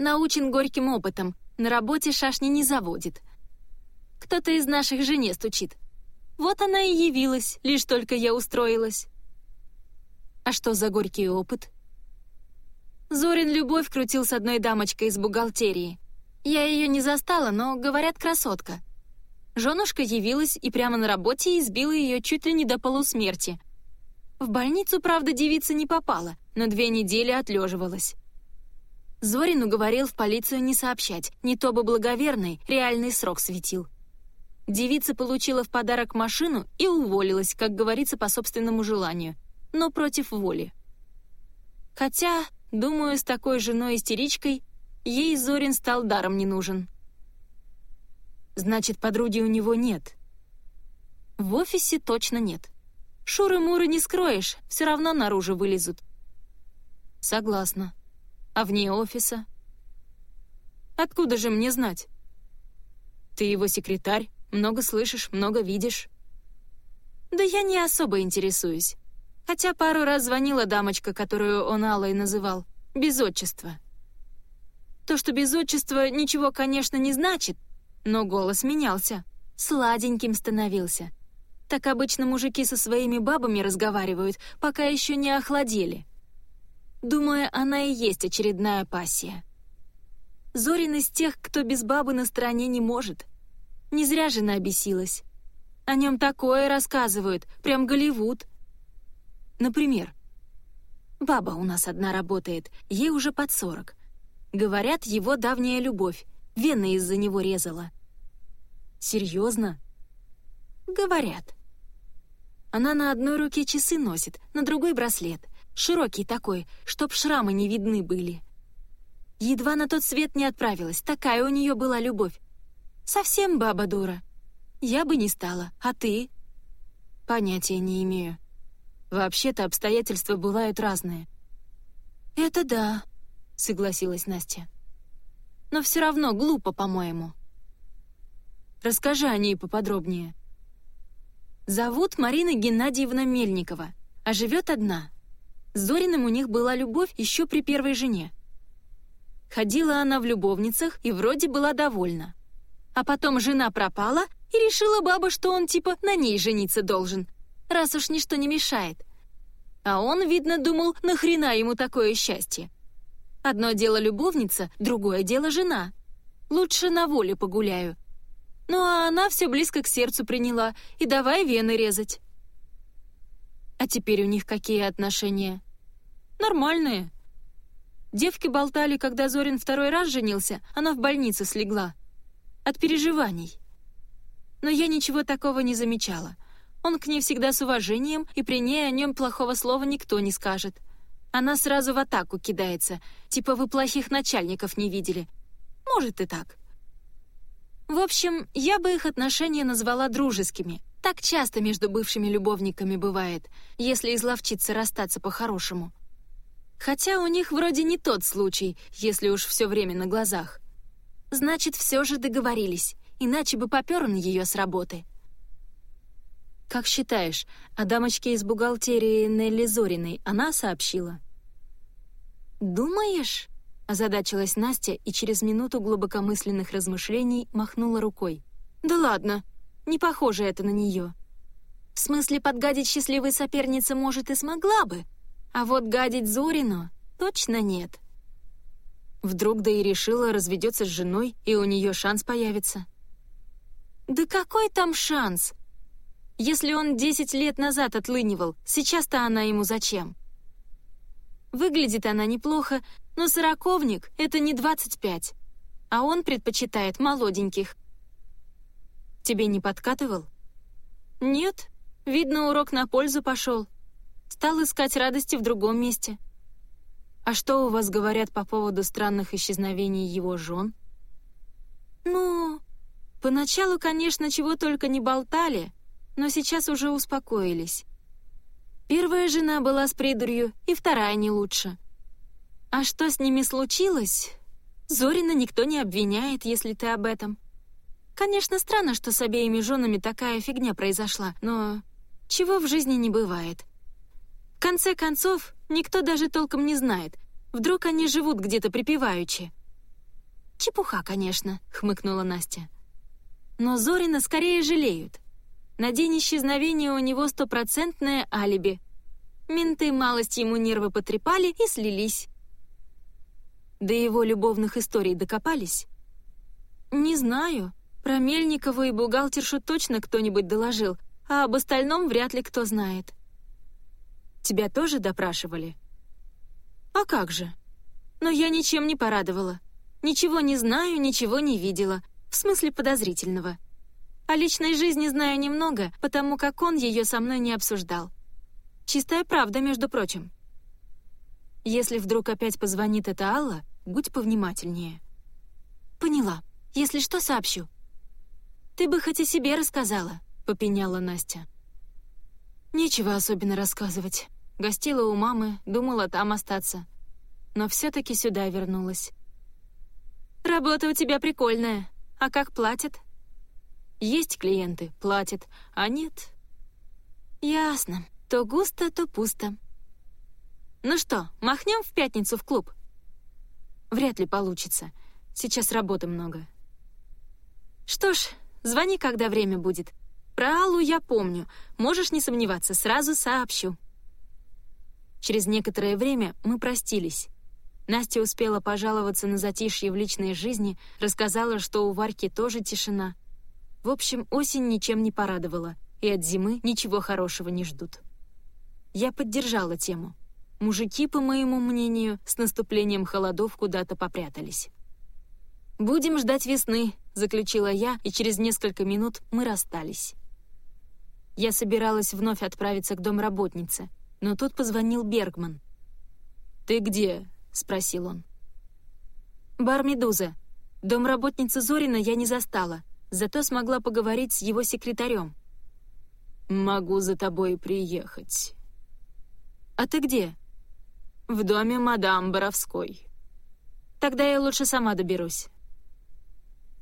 Научен горьким опытом, на работе шашни не заводит. Кто-то из наших жене стучит. Вот она и явилась, лишь только я устроилась. А что за горький опыт? Зорин любовь крутил с одной дамочкой из бухгалтерии. Я ее не застала, но, говорят, красотка. Женушка явилась и прямо на работе избила ее чуть ли не до полусмерти. В больницу, правда, девица не попала, но две недели отлеживалась. Зорин уговорил в полицию не сообщать, не то бы благоверный реальный срок светил. Девица получила в подарок машину и уволилась, как говорится, по собственному желанию, но против воли. Хотя, думаю, с такой женой-истеричкой ей Зорин стал даром не нужен. Значит, подруги у него нет. В офисе точно нет. Шуры-муры не скроешь, все равно наружу вылезут. Согласна. А вне офиса? Откуда же мне знать? Ты его секретарь, много слышишь, много видишь». «Да я не особо интересуюсь. Хотя пару раз звонила дамочка, которую он Аллой называл, без отчества. То, что без отчества, ничего, конечно, не значит, но голос менялся, сладеньким становился. Так обычно мужики со своими бабами разговаривают, пока еще не охладели. Думаю, она и есть очередная пассия. Зорин из тех, кто без бабы на стороне не может. Не зря жена обесилась. О нем такое рассказывают, прям Голливуд. Например, баба у нас одна работает, ей уже под сорок. Говорят, его давняя любовь, вены из-за него резала. Серьезно? Говорят. Она на одной руке часы носит, на другой браслет. Широкий такой, чтоб шрамы не видны были. Едва на тот свет не отправилась, такая у нее была любовь. Совсем баба дура. Я бы не стала, а ты? Понятия не имею. Вообще-то обстоятельства бывают разные. Это да, согласилась Настя. Но все равно глупо, по-моему. Расскажи о ней поподробнее. Зовут Марина Геннадьевна Мельникова, а живет одна. С Зориным у них была любовь еще при первой жене. Ходила она в любовницах и вроде была довольна. А потом жена пропала, и решила баба, что он типа на ней жениться должен, раз уж ничто не мешает. А он, видно, думал, нахрена ему такое счастье. Одно дело любовница, другое дело жена. Лучше на воле погуляю. Ну а она все близко к сердцу приняла, и давай вены резать. А теперь у них какие отношения? Нормальные. Девки болтали, когда Зорин второй раз женился, она в больнице слегла. От переживаний. Но я ничего такого не замечала. Он к ней всегда с уважением, и при ней о нем плохого слова никто не скажет. Она сразу в атаку кидается, типа вы плохих начальников не видели. Может и так. В общем, я бы их отношения назвала дружескими. Так часто между бывшими любовниками бывает, если изловчиться расстаться по-хорошему. Хотя у них вроде не тот случай, если уж все время на глазах. Значит, все же договорились, иначе бы попер он ее с работы. «Как считаешь, о дамочке из бухгалтерии Нелли Зориной она сообщила?» «Думаешь?» — озадачилась Настя и через минуту глубокомысленных размышлений махнула рукой. «Да ладно, не похоже это на нее. В смысле, подгадить счастливой сопернице, может, и смогла бы, а вот гадить Зорину точно нет. Вдруг да и решила разведется с женой, и у нее шанс появится. Да какой там шанс? Если он десять лет назад отлынивал, сейчас-то она ему зачем? Выглядит она неплохо, но сороковник — это не двадцать пять, а он предпочитает молоденьких. Тебе не подкатывал? Нет, видно, урок на пользу пошел. Стал искать радости в другом месте. А что у вас говорят по поводу странных исчезновений его жен? Ну, поначалу, конечно, чего только не болтали, но сейчас уже успокоились. Первая жена была с придурью, и вторая не лучше. А что с ними случилось? Зорина никто не обвиняет, если ты об этом. Конечно, странно, что с обеими женами такая фигня произошла, но чего в жизни не бывает. В конце концов, никто даже толком не знает. Вдруг они живут где-то припеваючи. «Чепуха, конечно», — хмыкнула Настя. «Но Зорина скорее жалеют. На день исчезновения у него стопроцентное алиби. Менты малость ему нервы потрепали и слились». До его любовных историй докопались? «Не знаю. Про Мельникову и бухгалтершу точно кто-нибудь доложил, а об остальном вряд ли кто знает». Тебя тоже допрашивали?» «А как же? Но я ничем не порадовала. Ничего не знаю, ничего не видела. В смысле подозрительного. О личной жизни знаю немного, потому как он ее со мной не обсуждал. Чистая правда, между прочим. Если вдруг опять позвонит эта Алла, будь повнимательнее». «Поняла. Если что, сообщу». «Ты бы хоть о себе рассказала», — попеняла Настя. «Нечего особенно рассказывать. Гостила у мамы, думала там остаться. Но все-таки сюда вернулась. «Работа у тебя прикольная. А как платят?» «Есть клиенты, платят, а нет...» «Ясно. То густо, то пусто». «Ну что, махнем в пятницу в клуб?» «Вряд ли получится. Сейчас работы много». «Что ж, звони, когда время будет. Про Аллу я помню. Можешь не сомневаться, сразу сообщу». Через некоторое время мы простились. Настя успела пожаловаться на затишье в личной жизни, рассказала, что у Варьки тоже тишина. В общем, осень ничем не порадовала, и от зимы ничего хорошего не ждут. Я поддержала тему. Мужики, по моему мнению, с наступлением холодов куда-то попрятались. «Будем ждать весны», — заключила я, и через несколько минут мы расстались. Я собиралась вновь отправиться к домработнице, но тут позвонил Бергман. «Ты где?» — спросил он. «Бар «Медуза». Домработницу Зорина я не застала, зато смогла поговорить с его секретарем. «Могу за тобой приехать». «А ты где?» «В доме мадам Боровской». «Тогда я лучше сама доберусь».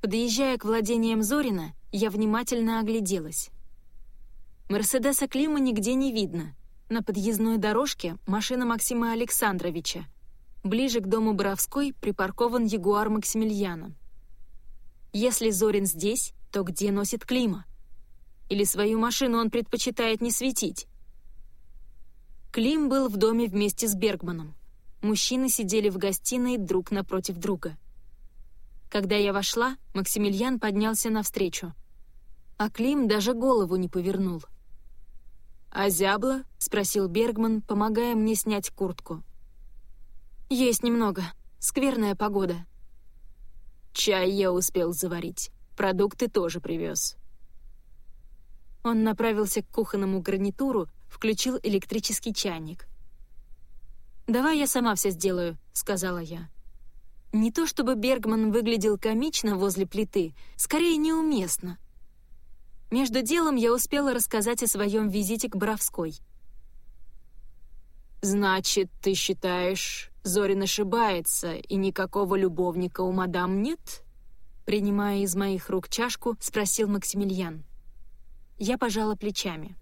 Подъезжая к владениям Зорина, я внимательно огляделась. Мерседеса Клима нигде не видно. На подъездной дорожке машина Максима Александровича. Ближе к дому Боровской припаркован Ягуар Максимiliana. Если Зорин здесь, то где носит Клима? Или свою машину он предпочитает не светить? Клим был в доме вместе с Бергманом. Мужчины сидели в гостиной друг напротив друга. Когда я вошла, Максимилиан поднялся навстречу. А Клим даже голову не повернул. «А зябла?» — спросил Бергман, помогая мне снять куртку. «Есть немного. Скверная погода». «Чай я успел заварить. Продукты тоже привез». Он направился к кухонному гарнитуру, включил электрический чайник. «Давай я сама все сделаю», — сказала я. Не то чтобы Бергман выглядел комично возле плиты, скорее неуместно. Между делом я успела рассказать о своем визите к Боровской. «Значит, ты считаешь, Зорин ошибается, и никакого любовника у мадам нет?» Принимая из моих рук чашку, спросил Максимилиан. Я пожала плечами.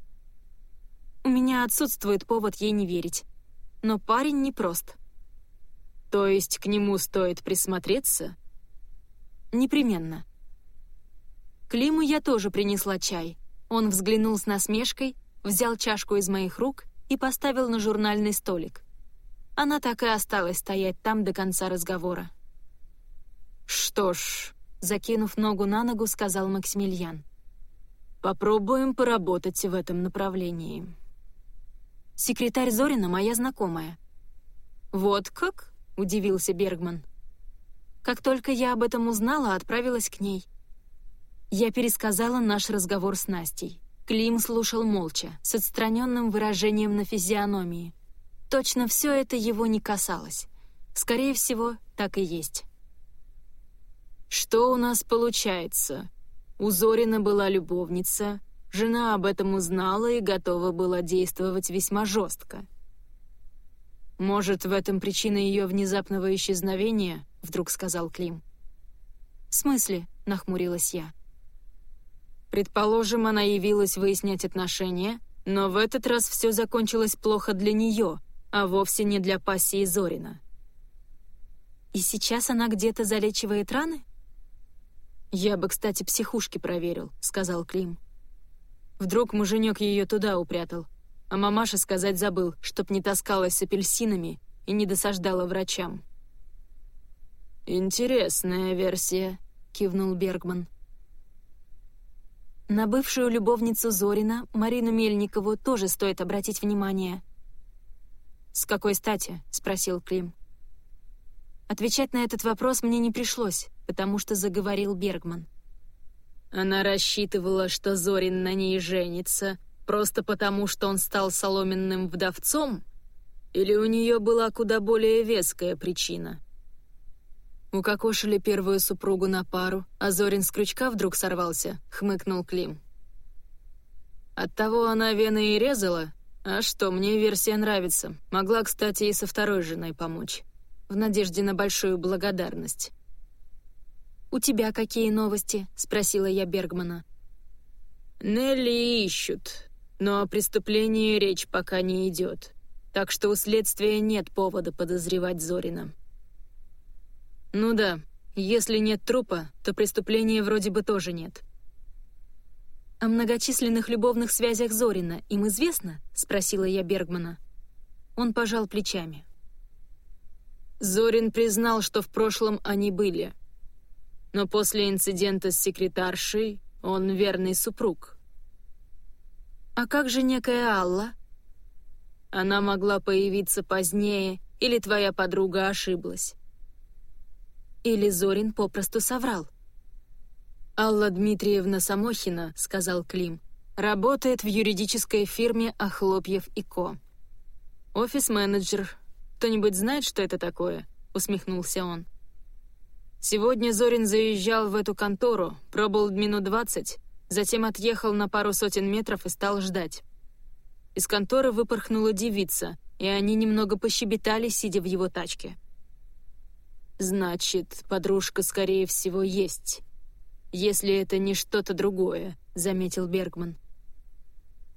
У меня отсутствует повод ей не верить. Но парень непрост. То есть к нему стоит присмотреться? Непременно. Климу я тоже принесла чай. Он взглянул с насмешкой, взял чашку из моих рук и поставил на журнальный столик. Она так и осталась стоять там до конца разговора. «Что ж», — закинув ногу на ногу, сказал Максимилиан. «Попробуем поработать в этом направлении». «Секретарь Зорина моя знакомая». «Вот как?» — удивился Бергман. Как только я об этом узнала, отправилась к ней. Я пересказала наш разговор с Настей. Клим слушал молча, с отстраненным выражением на физиономии. Точно все это его не касалось. Скорее всего, так и есть. «Что у нас получается? У Зорина была любовница, жена об этом узнала и готова была действовать весьма жестко. «Может, в этом причина ее внезапного исчезновения?» — вдруг сказал Клим. «В смысле?» — нахмурилась я. «Предположим, она явилась выяснять отношения, но в этот раз все закончилось плохо для нее, а вовсе не для пассии Зорина». «И сейчас она где-то залечивает раны?» «Я бы, кстати, психушки проверил», — сказал Клим. Вдруг муженек ее туда упрятал, а мамаша сказать забыл, чтоб не таскалась с апельсинами и не досаждала врачам. «Интересная версия», — кивнул Бергман. На бывшую любовницу Зорина, Марину Мельникову, тоже стоит обратить внимание. «С какой стати?» — спросил Клим. Отвечать на этот вопрос мне не пришлось, потому что заговорил Бергман. Она рассчитывала, что Зорин на ней женится, Просто потому, что он стал соломенным вдовцом? Или у нее была куда более веская причина? Укокошили первую супругу на пару, а Зорин с крючка вдруг сорвался, хмыкнул Клим. Оттого она вены и резала? А что, мне версия нравится. Могла, кстати, и со второй женой помочь. В надежде на большую благодарность. «У тебя какие новости?» — спросила я Бергмана. «Нелли ищут. Но о преступлении речь пока не идет, так что у следствия нет повода подозревать Зорина. Ну да, если нет трупа, то преступления вроде бы тоже нет. «О многочисленных любовных связях Зорина им известно?» — спросила я Бергмана. Он пожал плечами. Зорин признал, что в прошлом они были. Но после инцидента с секретаршей он верный супруг. «А как же некая Алла?» Она могла появиться позднее, или твоя подруга ошиблась. Или Зорин попросту соврал. «Алла Дмитриевна Самохина», — сказал Клим, — «работает в юридической фирме Охлопьев и Ко. Офис-менеджер. Кто-нибудь знает, что это такое?» — усмехнулся он. Сегодня Зорин заезжал в эту контору, пробыл минут двадцать, затем отъехал на пару сотен метров и стал ждать. Из конторы выпорхнула девица, и они немного пощебетали, сидя в его тачке. «Значит, подружка, скорее всего, есть. Если это не что-то другое», — заметил Бергман.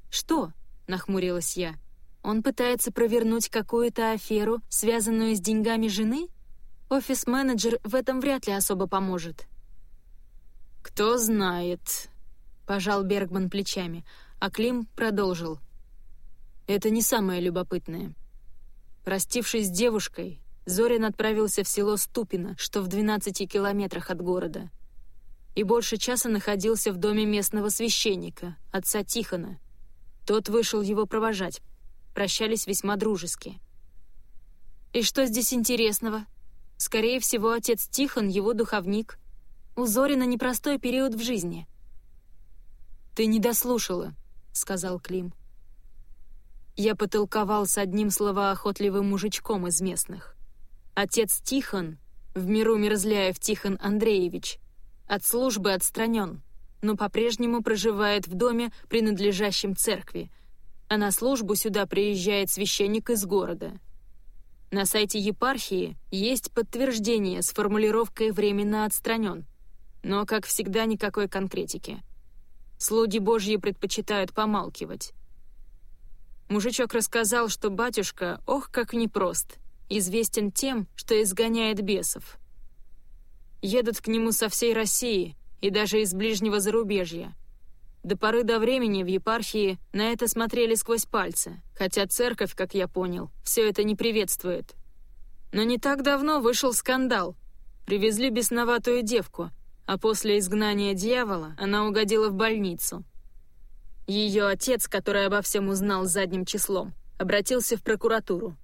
«Что?» — нахмурилась я. «Он пытается провернуть какую-то аферу, связанную с деньгами жены? Офис-менеджер в этом вряд ли особо поможет». «Кто знает», — пожал Бергман плечами, а Клим продолжил. «Это не самое любопытное. Простившись с девушкой, Зорин отправился в село Ступино, что в 12 километрах от города. И больше часа находился в доме местного священника, отца Тихона. Тот вышел его провожать. Прощались весьма дружески. «И что здесь интересного? Скорее всего, отец Тихон — его духовник. У Зорина непростой период в жизни». «Ты не дослушала», — сказал Клим. Я потолковал с одним словоохотливым мужичком из местных. Отец Тихон, в миру Мерзляев Тихон Андреевич, от службы отстранен, но по-прежнему проживает в доме, принадлежащем церкви, а на службу сюда приезжает священник из города. На сайте епархии есть подтверждение с формулировкой «временно отстранен», но, как всегда, никакой конкретики. Слуги Божьи предпочитают помалкивать. Мужичок рассказал, что батюшка, ох, как непрост — известен тем, что изгоняет бесов. Едут к нему со всей России и даже из ближнего зарубежья. До поры до времени в епархии на это смотрели сквозь пальцы, хотя церковь, как я понял, все это не приветствует. Но не так давно вышел скандал. Привезли бесноватую девку, а после изгнания дьявола она угодила в больницу. Ее отец, который обо всем узнал задним числом, обратился в прокуратуру.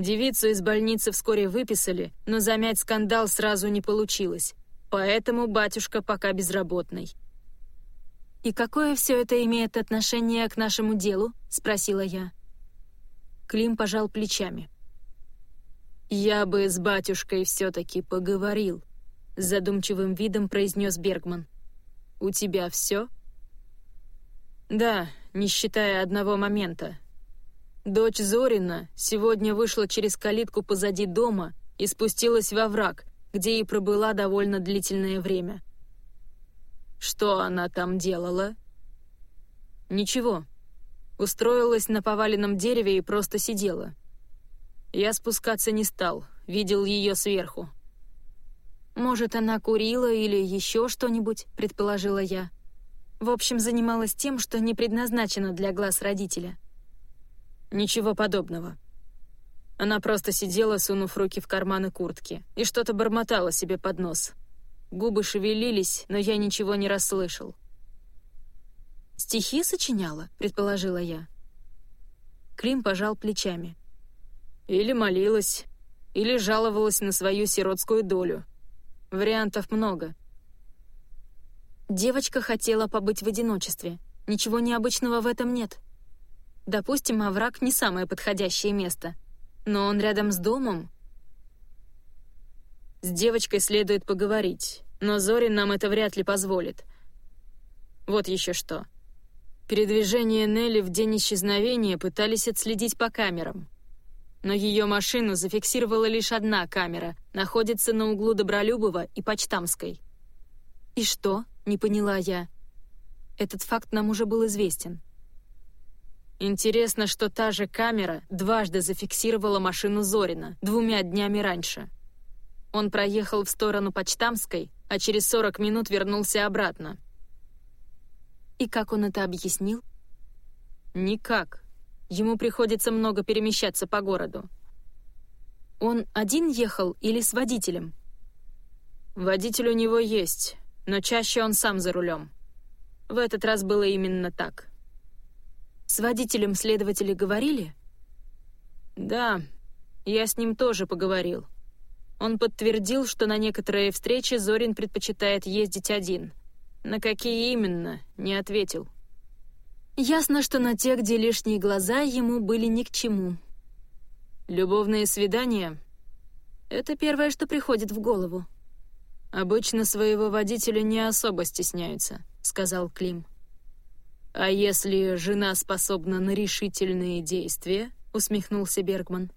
Девицу из больницы вскоре выписали, но замять скандал сразу не получилось. Поэтому батюшка пока безработный. «И какое все это имеет отношение к нашему делу?» — спросила я. Клим пожал плечами. «Я бы с батюшкой все-таки поговорил», — с задумчивым видом произнес Бергман. «У тебя все?» «Да, не считая одного момента», Дочь Зорина сегодня вышла через калитку позади дома и спустилась во враг, где и пробыла довольно длительное время. Что она там делала? Ничего. Устроилась на поваленном дереве и просто сидела. Я спускаться не стал, видел ее сверху. «Может, она курила или еще что-нибудь», — предположила я. В общем, занималась тем, что не предназначено для глаз родителя. Ничего подобного. Она просто сидела, сунув руки в карманы куртки, и что-то бормотала себе под нос. Губы шевелились, но я ничего не расслышал. «Стихи сочиняла?» — предположила я. Клим пожал плечами. Или молилась, или жаловалась на свою сиротскую долю. Вариантов много. Девочка хотела побыть в одиночестве. Ничего необычного в этом нет. Допустим, овраг не самое подходящее место. Но он рядом с домом. С девочкой следует поговорить, но Зорин нам это вряд ли позволит. Вот еще что. Передвижение Нелли в день исчезновения пытались отследить по камерам. Но ее машину зафиксировала лишь одна камера, находится на углу Добролюбова и Почтамской. «И что?» — не поняла я. Этот факт нам уже был известен. Интересно, что та же камера дважды зафиксировала машину Зорина двумя днями раньше. Он проехал в сторону Почтамской, а через 40 минут вернулся обратно. И как он это объяснил? Никак. Ему приходится много перемещаться по городу. Он один ехал или с водителем? Водитель у него есть, но чаще он сам за рулем. В этот раз было именно так. С водителем следователи говорили? Да, я с ним тоже поговорил. Он подтвердил, что на некоторые встречи Зорин предпочитает ездить один. На какие именно, не ответил. Ясно, что на те, где лишние глаза, ему были ни к чему. Любовные свидания — это первое, что приходит в голову. «Обычно своего водителя не особо стесняются», — сказал Клим. «А если жена способна на решительные действия?» — усмехнулся Бергман.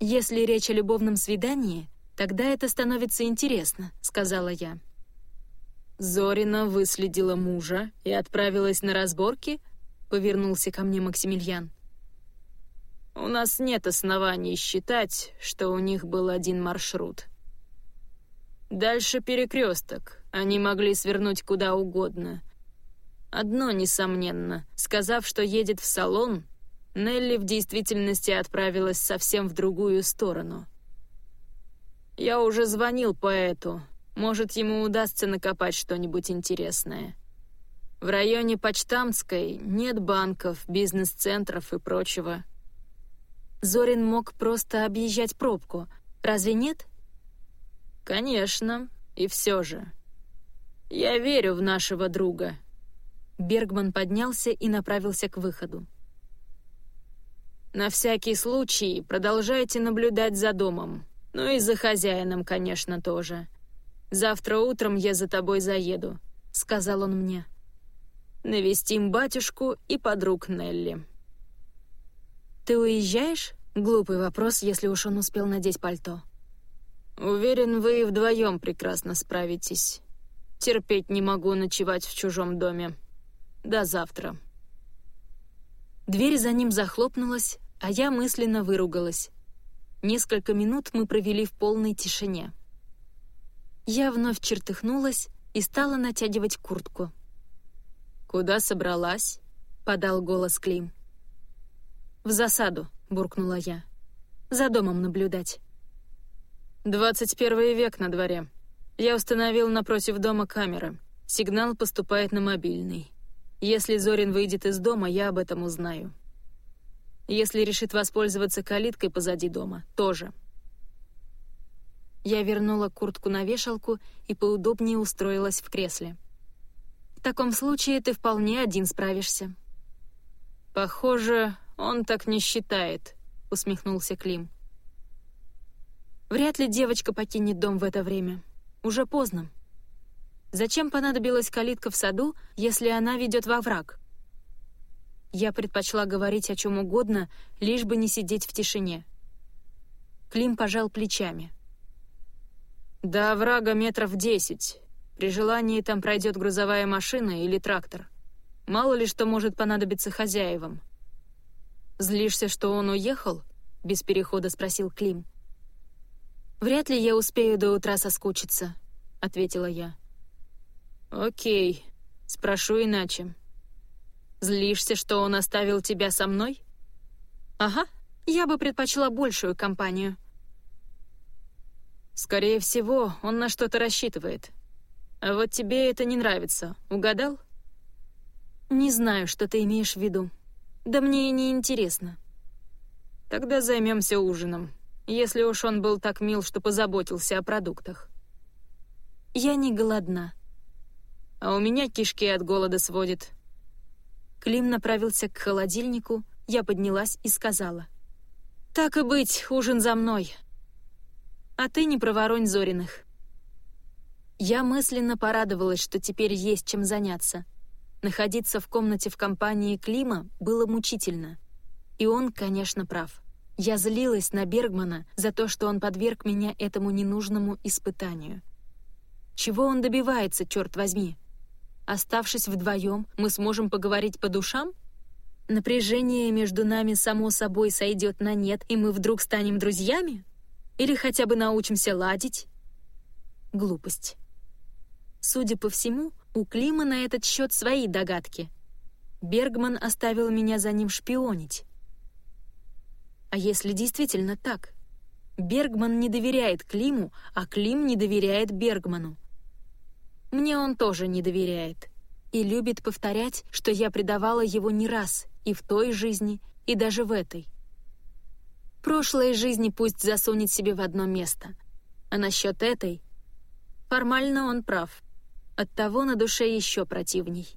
«Если речь о любовном свидании, тогда это становится интересно», — сказала я. «Зорина выследила мужа и отправилась на разборки?» — повернулся ко мне Максимилиан. «У нас нет оснований считать, что у них был один маршрут», Дальше перекресток. Они могли свернуть куда угодно. Одно, несомненно, сказав, что едет в салон, Нелли в действительности отправилась совсем в другую сторону. Я уже звонил поэту. Может, ему удастся накопать что-нибудь интересное. В районе Почтамтской нет банков, бизнес-центров и прочего. Зорин мог просто объезжать пробку. Разве нет? «Конечно, и все же. Я верю в нашего друга». Бергман поднялся и направился к выходу. «На всякий случай продолжайте наблюдать за домом. Ну и за хозяином, конечно, тоже. Завтра утром я за тобой заеду», — сказал он мне. «Навестим батюшку и подруг Нелли». «Ты уезжаешь?» — глупый вопрос, если уж он успел надеть пальто. «Уверен, вы и вдвоем прекрасно справитесь. Терпеть не могу ночевать в чужом доме. До завтра». Дверь за ним захлопнулась, а я мысленно выругалась. Несколько минут мы провели в полной тишине. Я вновь чертыхнулась и стала натягивать куртку. «Куда собралась?» — подал голос Клим. «В засаду», — буркнула я. «За домом наблюдать». «Двадцать первый век на дворе. Я установил напротив дома камеры. Сигнал поступает на мобильный. Если Зорин выйдет из дома, я об этом узнаю. Если решит воспользоваться калиткой позади дома, тоже». Я вернула куртку на вешалку и поудобнее устроилась в кресле. «В таком случае ты вполне один справишься». «Похоже, он так не считает», — усмехнулся Клим. Вряд ли девочка покинет дом в это время. Уже поздно. Зачем понадобилась калитка в саду, если она ведет во враг? Я предпочла говорить о чем угодно, лишь бы не сидеть в тишине. Клим пожал плечами. «До врага метров десять. При желании там пройдет грузовая машина или трактор. Мало ли что может понадобиться хозяевам». «Злишься, что он уехал?» — без перехода спросил Клим. «Вряд ли я успею до утра соскучиться», — ответила я. «Окей, спрошу иначе. Злишься, что он оставил тебя со мной?» «Ага, я бы предпочла большую компанию». «Скорее всего, он на что-то рассчитывает. А вот тебе это не нравится, угадал?» «Не знаю, что ты имеешь в виду. Да мне и не интересно». «Тогда займемся ужином», если уж он был так мил, что позаботился о продуктах. Я не голодна. А у меня кишки от голода сводит. Клим направился к холодильнику, я поднялась и сказала. «Так и быть, ужин за мной. А ты не проворонь Зориных». Я мысленно порадовалась, что теперь есть чем заняться. Находиться в комнате в компании Клима было мучительно. И он, конечно, прав. Я злилась на Бергмана за то, что он подверг меня этому ненужному испытанию. Чего он добивается, черт возьми? Оставшись вдвоем, мы сможем поговорить по душам? Напряжение между нами само собой сойдет на нет, и мы вдруг станем друзьями? Или хотя бы научимся ладить? Глупость. Судя по всему, у Клима на этот счет свои догадки. Бергман оставил меня за ним шпионить. А если действительно так? Бергман не доверяет Климу, а Клим не доверяет Бергману. Мне он тоже не доверяет. И любит повторять, что я предавала его не раз, и в той жизни, и даже в этой. Прошлой жизни пусть засунет себе в одно место. А насчет этой... Формально он прав. Оттого на душе еще противней.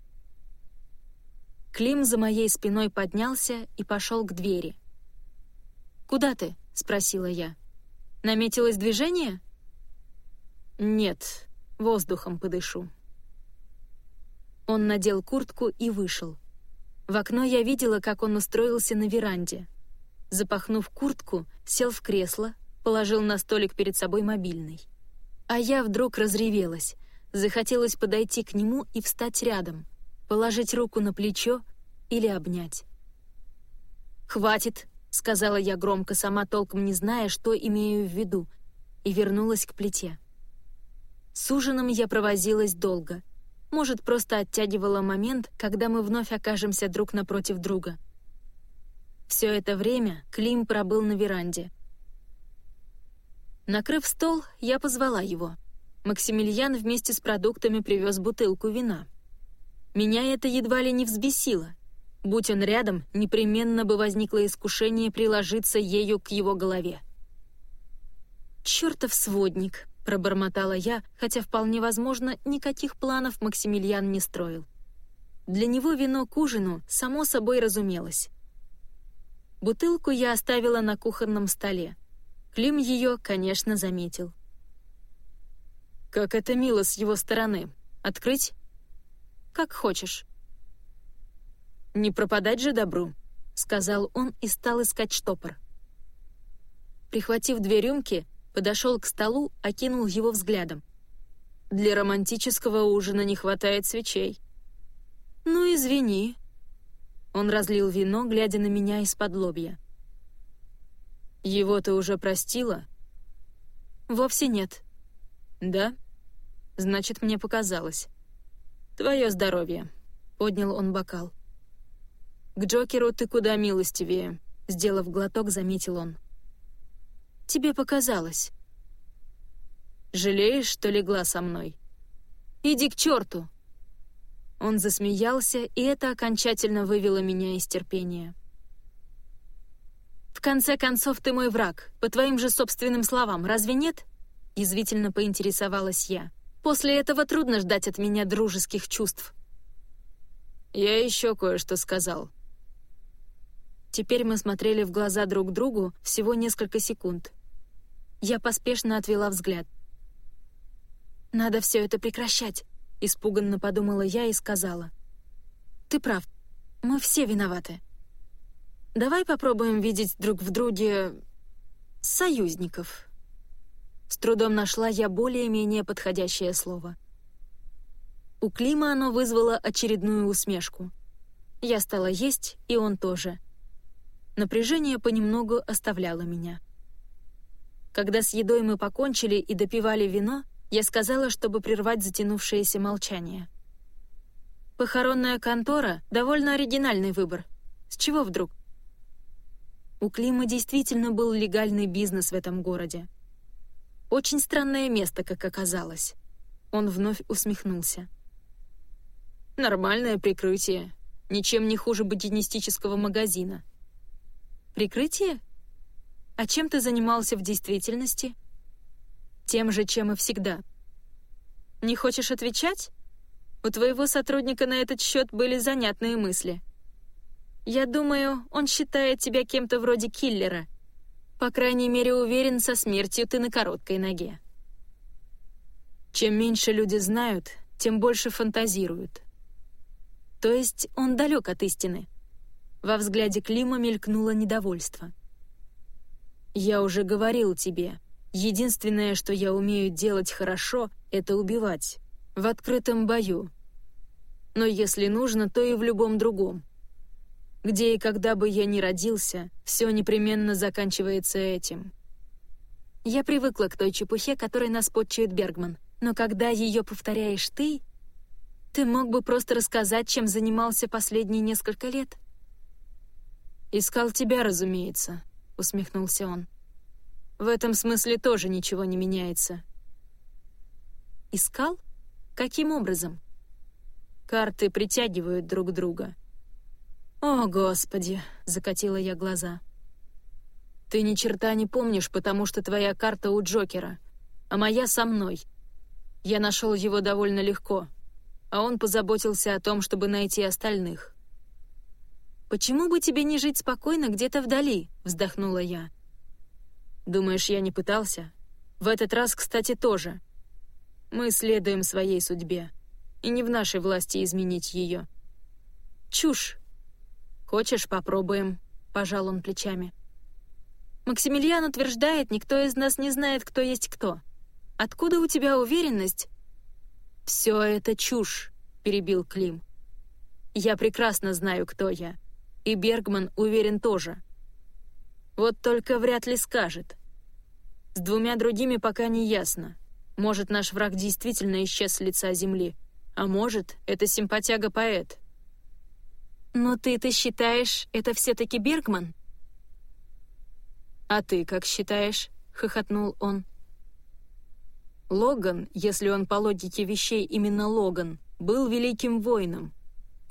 Клим за моей спиной поднялся и пошел к двери. «Куда ты?» — спросила я. «Наметилось движение?» «Нет, воздухом подышу». Он надел куртку и вышел. В окно я видела, как он устроился на веранде. Запахнув куртку, сел в кресло, положил на столик перед собой мобильный. А я вдруг разревелась. Захотелось подойти к нему и встать рядом, положить руку на плечо или обнять. «Хватит», — сказала я громко, сама толком не зная, что имею в виду, и вернулась к плите. С ужином я провозилась долго. Может, просто оттягивала момент, когда мы вновь окажемся друг напротив друга. Все это время Клим пробыл на веранде. Накрыв стол, я позвала его. Максимилиан вместе с продуктами привез бутылку вина. Меня это едва ли не взбесило. Будь он рядом, непременно бы возникло искушение приложиться ею к его голове. «Чёртов сводник!» — пробормотала я, хотя вполне возможно, никаких планов Максимилиан не строил. Для него вино к ужину само собой разумелось. Бутылку я оставила на кухонном столе. Клим ее, конечно, заметил. «Как это мило с его стороны. Открыть?» «Как хочешь». «Не пропадать же добру», — сказал он и стал искать штопор. Прихватив две рюмки, подошел к столу, окинул его взглядом. «Для романтического ужина не хватает свечей». «Ну, извини». Он разлил вино, глядя на меня из-под лобья. «Его ты уже простила?» «Вовсе нет». «Да? Значит, мне показалось». «Твое здоровье», — поднял он бокал. «К Джокеру ты куда милостивее», — сделав глоток, заметил он. Тебе показалось. Жалеешь, что легла со мной? Иди к черту!» Он засмеялся, и это окончательно вывело меня из терпения. «В конце концов, ты мой враг, по твоим же собственным словам, разве нет?» — язвительно поинтересовалась я. «После этого трудно ждать от меня дружеских чувств». «Я еще кое-что сказал». Теперь мы смотрели в глаза друг другу всего несколько секунд. Я поспешно отвела взгляд. «Надо все это прекращать», — испуганно подумала я и сказала. «Ты прав. Мы все виноваты. Давай попробуем видеть друг в друге... союзников». С трудом нашла я более-менее подходящее слово. У Клима оно вызвало очередную усмешку. Я стала есть, и он тоже. Напряжение понемногу оставляло меня. Когда с едой мы покончили и допивали вино, я сказала, чтобы прервать затянувшееся молчание. Похоронная контора — довольно оригинальный выбор. С чего вдруг? У Клима действительно был легальный бизнес в этом городе. Очень странное место, как оказалось. Он вновь усмехнулся. «Нормальное прикрытие. Ничем не хуже бодинистического магазина». «Прикрытие?» А чем ты занимался в действительности? Тем же, чем и всегда. Не хочешь отвечать? У твоего сотрудника на этот счет были занятные мысли. Я думаю, он считает тебя кем-то вроде киллера. По крайней мере, уверен, со смертью ты на короткой ноге. Чем меньше люди знают, тем больше фантазируют. То есть он далек от истины. Во взгляде Клима мелькнуло недовольство. «Я уже говорил тебе, единственное, что я умею делать хорошо, это убивать. В открытом бою. Но если нужно, то и в любом другом. Где и когда бы я ни родился, все непременно заканчивается этим». Я привыкла к той чепухе, которой нас подчует Бергман. Но когда ее повторяешь ты, ты мог бы просто рассказать, чем занимался последние несколько лет. «Искал тебя, разумеется», усмехнулся он. «В этом смысле тоже ничего не меняется». «Искал? Каким образом?» «Карты притягивают друг друга». «О, Господи!» — закатила я глаза. «Ты ни черта не помнишь, потому что твоя карта у Джокера, а моя со мной. Я нашел его довольно легко, а он позаботился о том, чтобы найти остальных». «Почему бы тебе не жить спокойно где-то вдали?» — вздохнула я. «Думаешь, я не пытался? В этот раз, кстати, тоже. Мы следуем своей судьбе, и не в нашей власти изменить ее». «Чушь!» «Хочешь, попробуем?» — пожал он плечами. «Максимилиан утверждает, никто из нас не знает, кто есть кто. Откуда у тебя уверенность?» «Все это чушь», — перебил Клим. «Я прекрасно знаю, кто я. И Бергман уверен тоже. Вот только вряд ли скажет. С двумя другими пока не ясно. Может, наш враг действительно исчез с лица земли, а может, это симпатяга-поэт. «Но ты-то считаешь, это все-таки Бергман?» «А ты как считаешь?» — хохотнул он. Логан, если он по логике вещей именно Логан, был великим воином,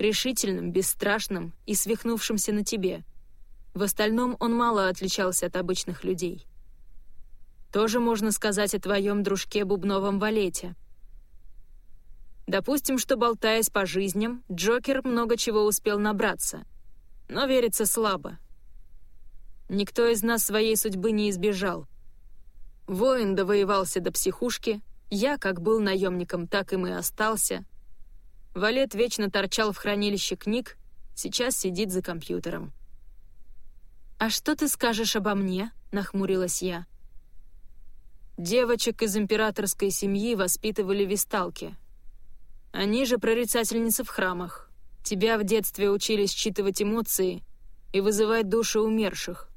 решительным, бесстрашным и свихнувшимся на тебе. В остальном он мало отличался от обычных людей. Тоже можно сказать о твоем дружке Бубновом Валете. Допустим, что, болтаясь по жизням, Джокер много чего успел набраться, но верится слабо. Никто из нас своей судьбы не избежал. Воин довоевался до психушки, я как был наемником, так им и остался, Валет вечно торчал в хранилище книг, сейчас сидит за компьютером. «А что ты скажешь обо мне?» — нахмурилась я. Девочек из императорской семьи воспитывали висталки. Они же прорицательницы в храмах. Тебя в детстве учили считывать эмоции и вызывать души умерших.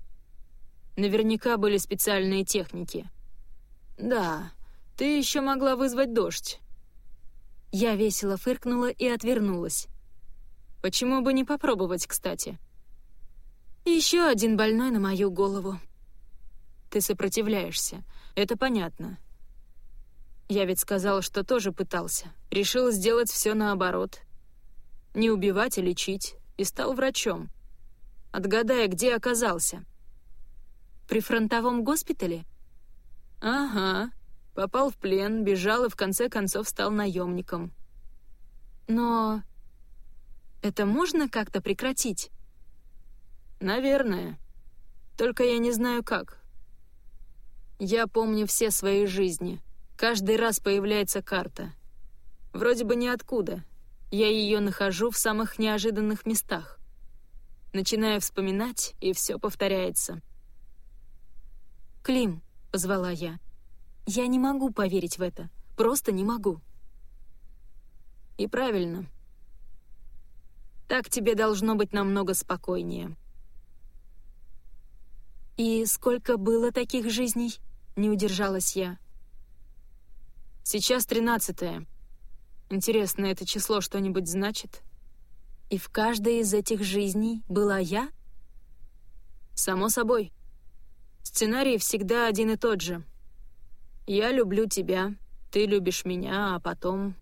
Наверняка были специальные техники. Да, ты еще могла вызвать дождь, я весело фыркнула и отвернулась. Почему бы не попробовать, кстати? Еще один больной на мою голову. Ты сопротивляешься, это понятно. Я ведь сказал, что тоже пытался. Решил сделать все наоборот. Не убивать, а лечить. И стал врачом. Отгадай, где оказался. При фронтовом госпитале? Ага, Попал в плен, бежал и в конце концов стал наемником. Но это можно как-то прекратить? Наверное. Только я не знаю как. Я помню все свои жизни. Каждый раз появляется карта. Вроде бы ниоткуда. Я ее нахожу в самых неожиданных местах. Начинаю вспоминать, и все повторяется. «Клим», — позвала я, — я не могу поверить в это. Просто не могу. И правильно. Так тебе должно быть намного спокойнее. «И сколько было таких жизней?» — не удержалась я. «Сейчас тринадцатое. Интересно, это число что-нибудь значит?» «И в каждой из этих жизней была я?» «Само собой. Сценарий всегда один и тот же — я люблю тебя, ты любишь меня, а потом...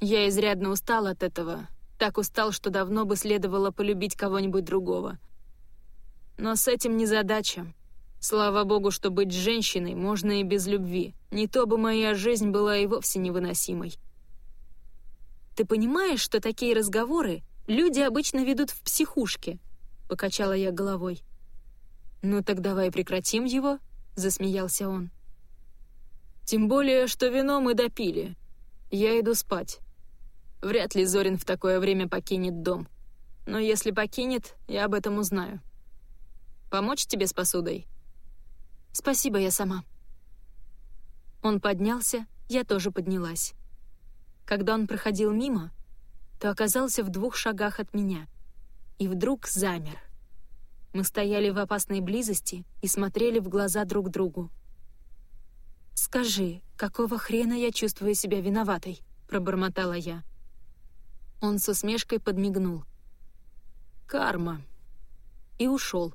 Я изрядно устал от этого. Так устал, что давно бы следовало полюбить кого-нибудь другого. Но с этим не задача. Слава богу, что быть женщиной можно и без любви. Не то бы моя жизнь была и вовсе невыносимой. «Ты понимаешь, что такие разговоры люди обычно ведут в психушке?» — покачала я головой. «Ну так давай прекратим его», — засмеялся он. Тем более, что вино мы допили. Я иду спать. Вряд ли Зорин в такое время покинет дом. Но если покинет, я об этом узнаю. Помочь тебе с посудой? Спасибо, я сама. Он поднялся, я тоже поднялась. Когда он проходил мимо, то оказался в двух шагах от меня. И вдруг замер. Мы стояли в опасной близости и смотрели в глаза друг другу. «Скажи, какого хрена я чувствую себя виноватой?» — пробормотала я. Он с усмешкой подмигнул. «Карма». И ушел.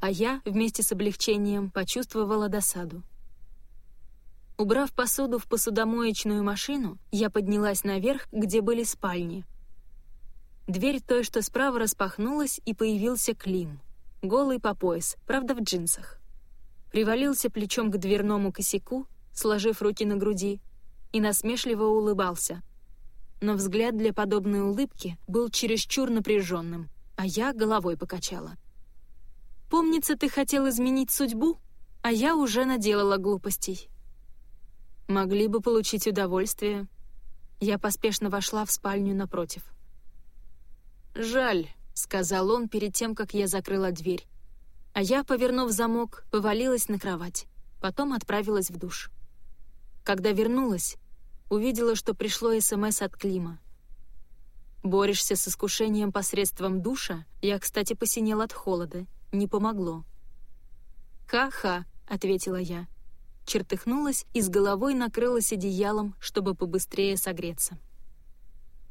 а я, вместе с облегчением, почувствовала досаду. Убрав посуду в посудомоечную машину, я поднялась наверх, где были спальни. Дверь той, что справа, распахнулась, и появился Клим. Голый по пояс, правда, в джинсах. Привалился плечом к дверному косяку, сложив руки на груди, и насмешливо улыбался. Но взгляд для подобной улыбки был чересчур напряженным, а я головой покачала. «Помнится, ты хотел изменить судьбу, а я уже наделала глупостей». Могли бы получить удовольствие. Я поспешно вошла в спальню напротив. «Жаль», — сказал он перед тем, как я закрыла дверь. А я, повернув замок, повалилась на кровать. Потом отправилась в душ. Когда вернулась, увидела, что пришло СМС от Клима. «Борешься с искушением посредством душа?» Я, кстати, посинел от холода. Не помогло. «Ха-ха», — ответила я чертыхнулась и с головой накрылась одеялом, чтобы побыстрее согреться.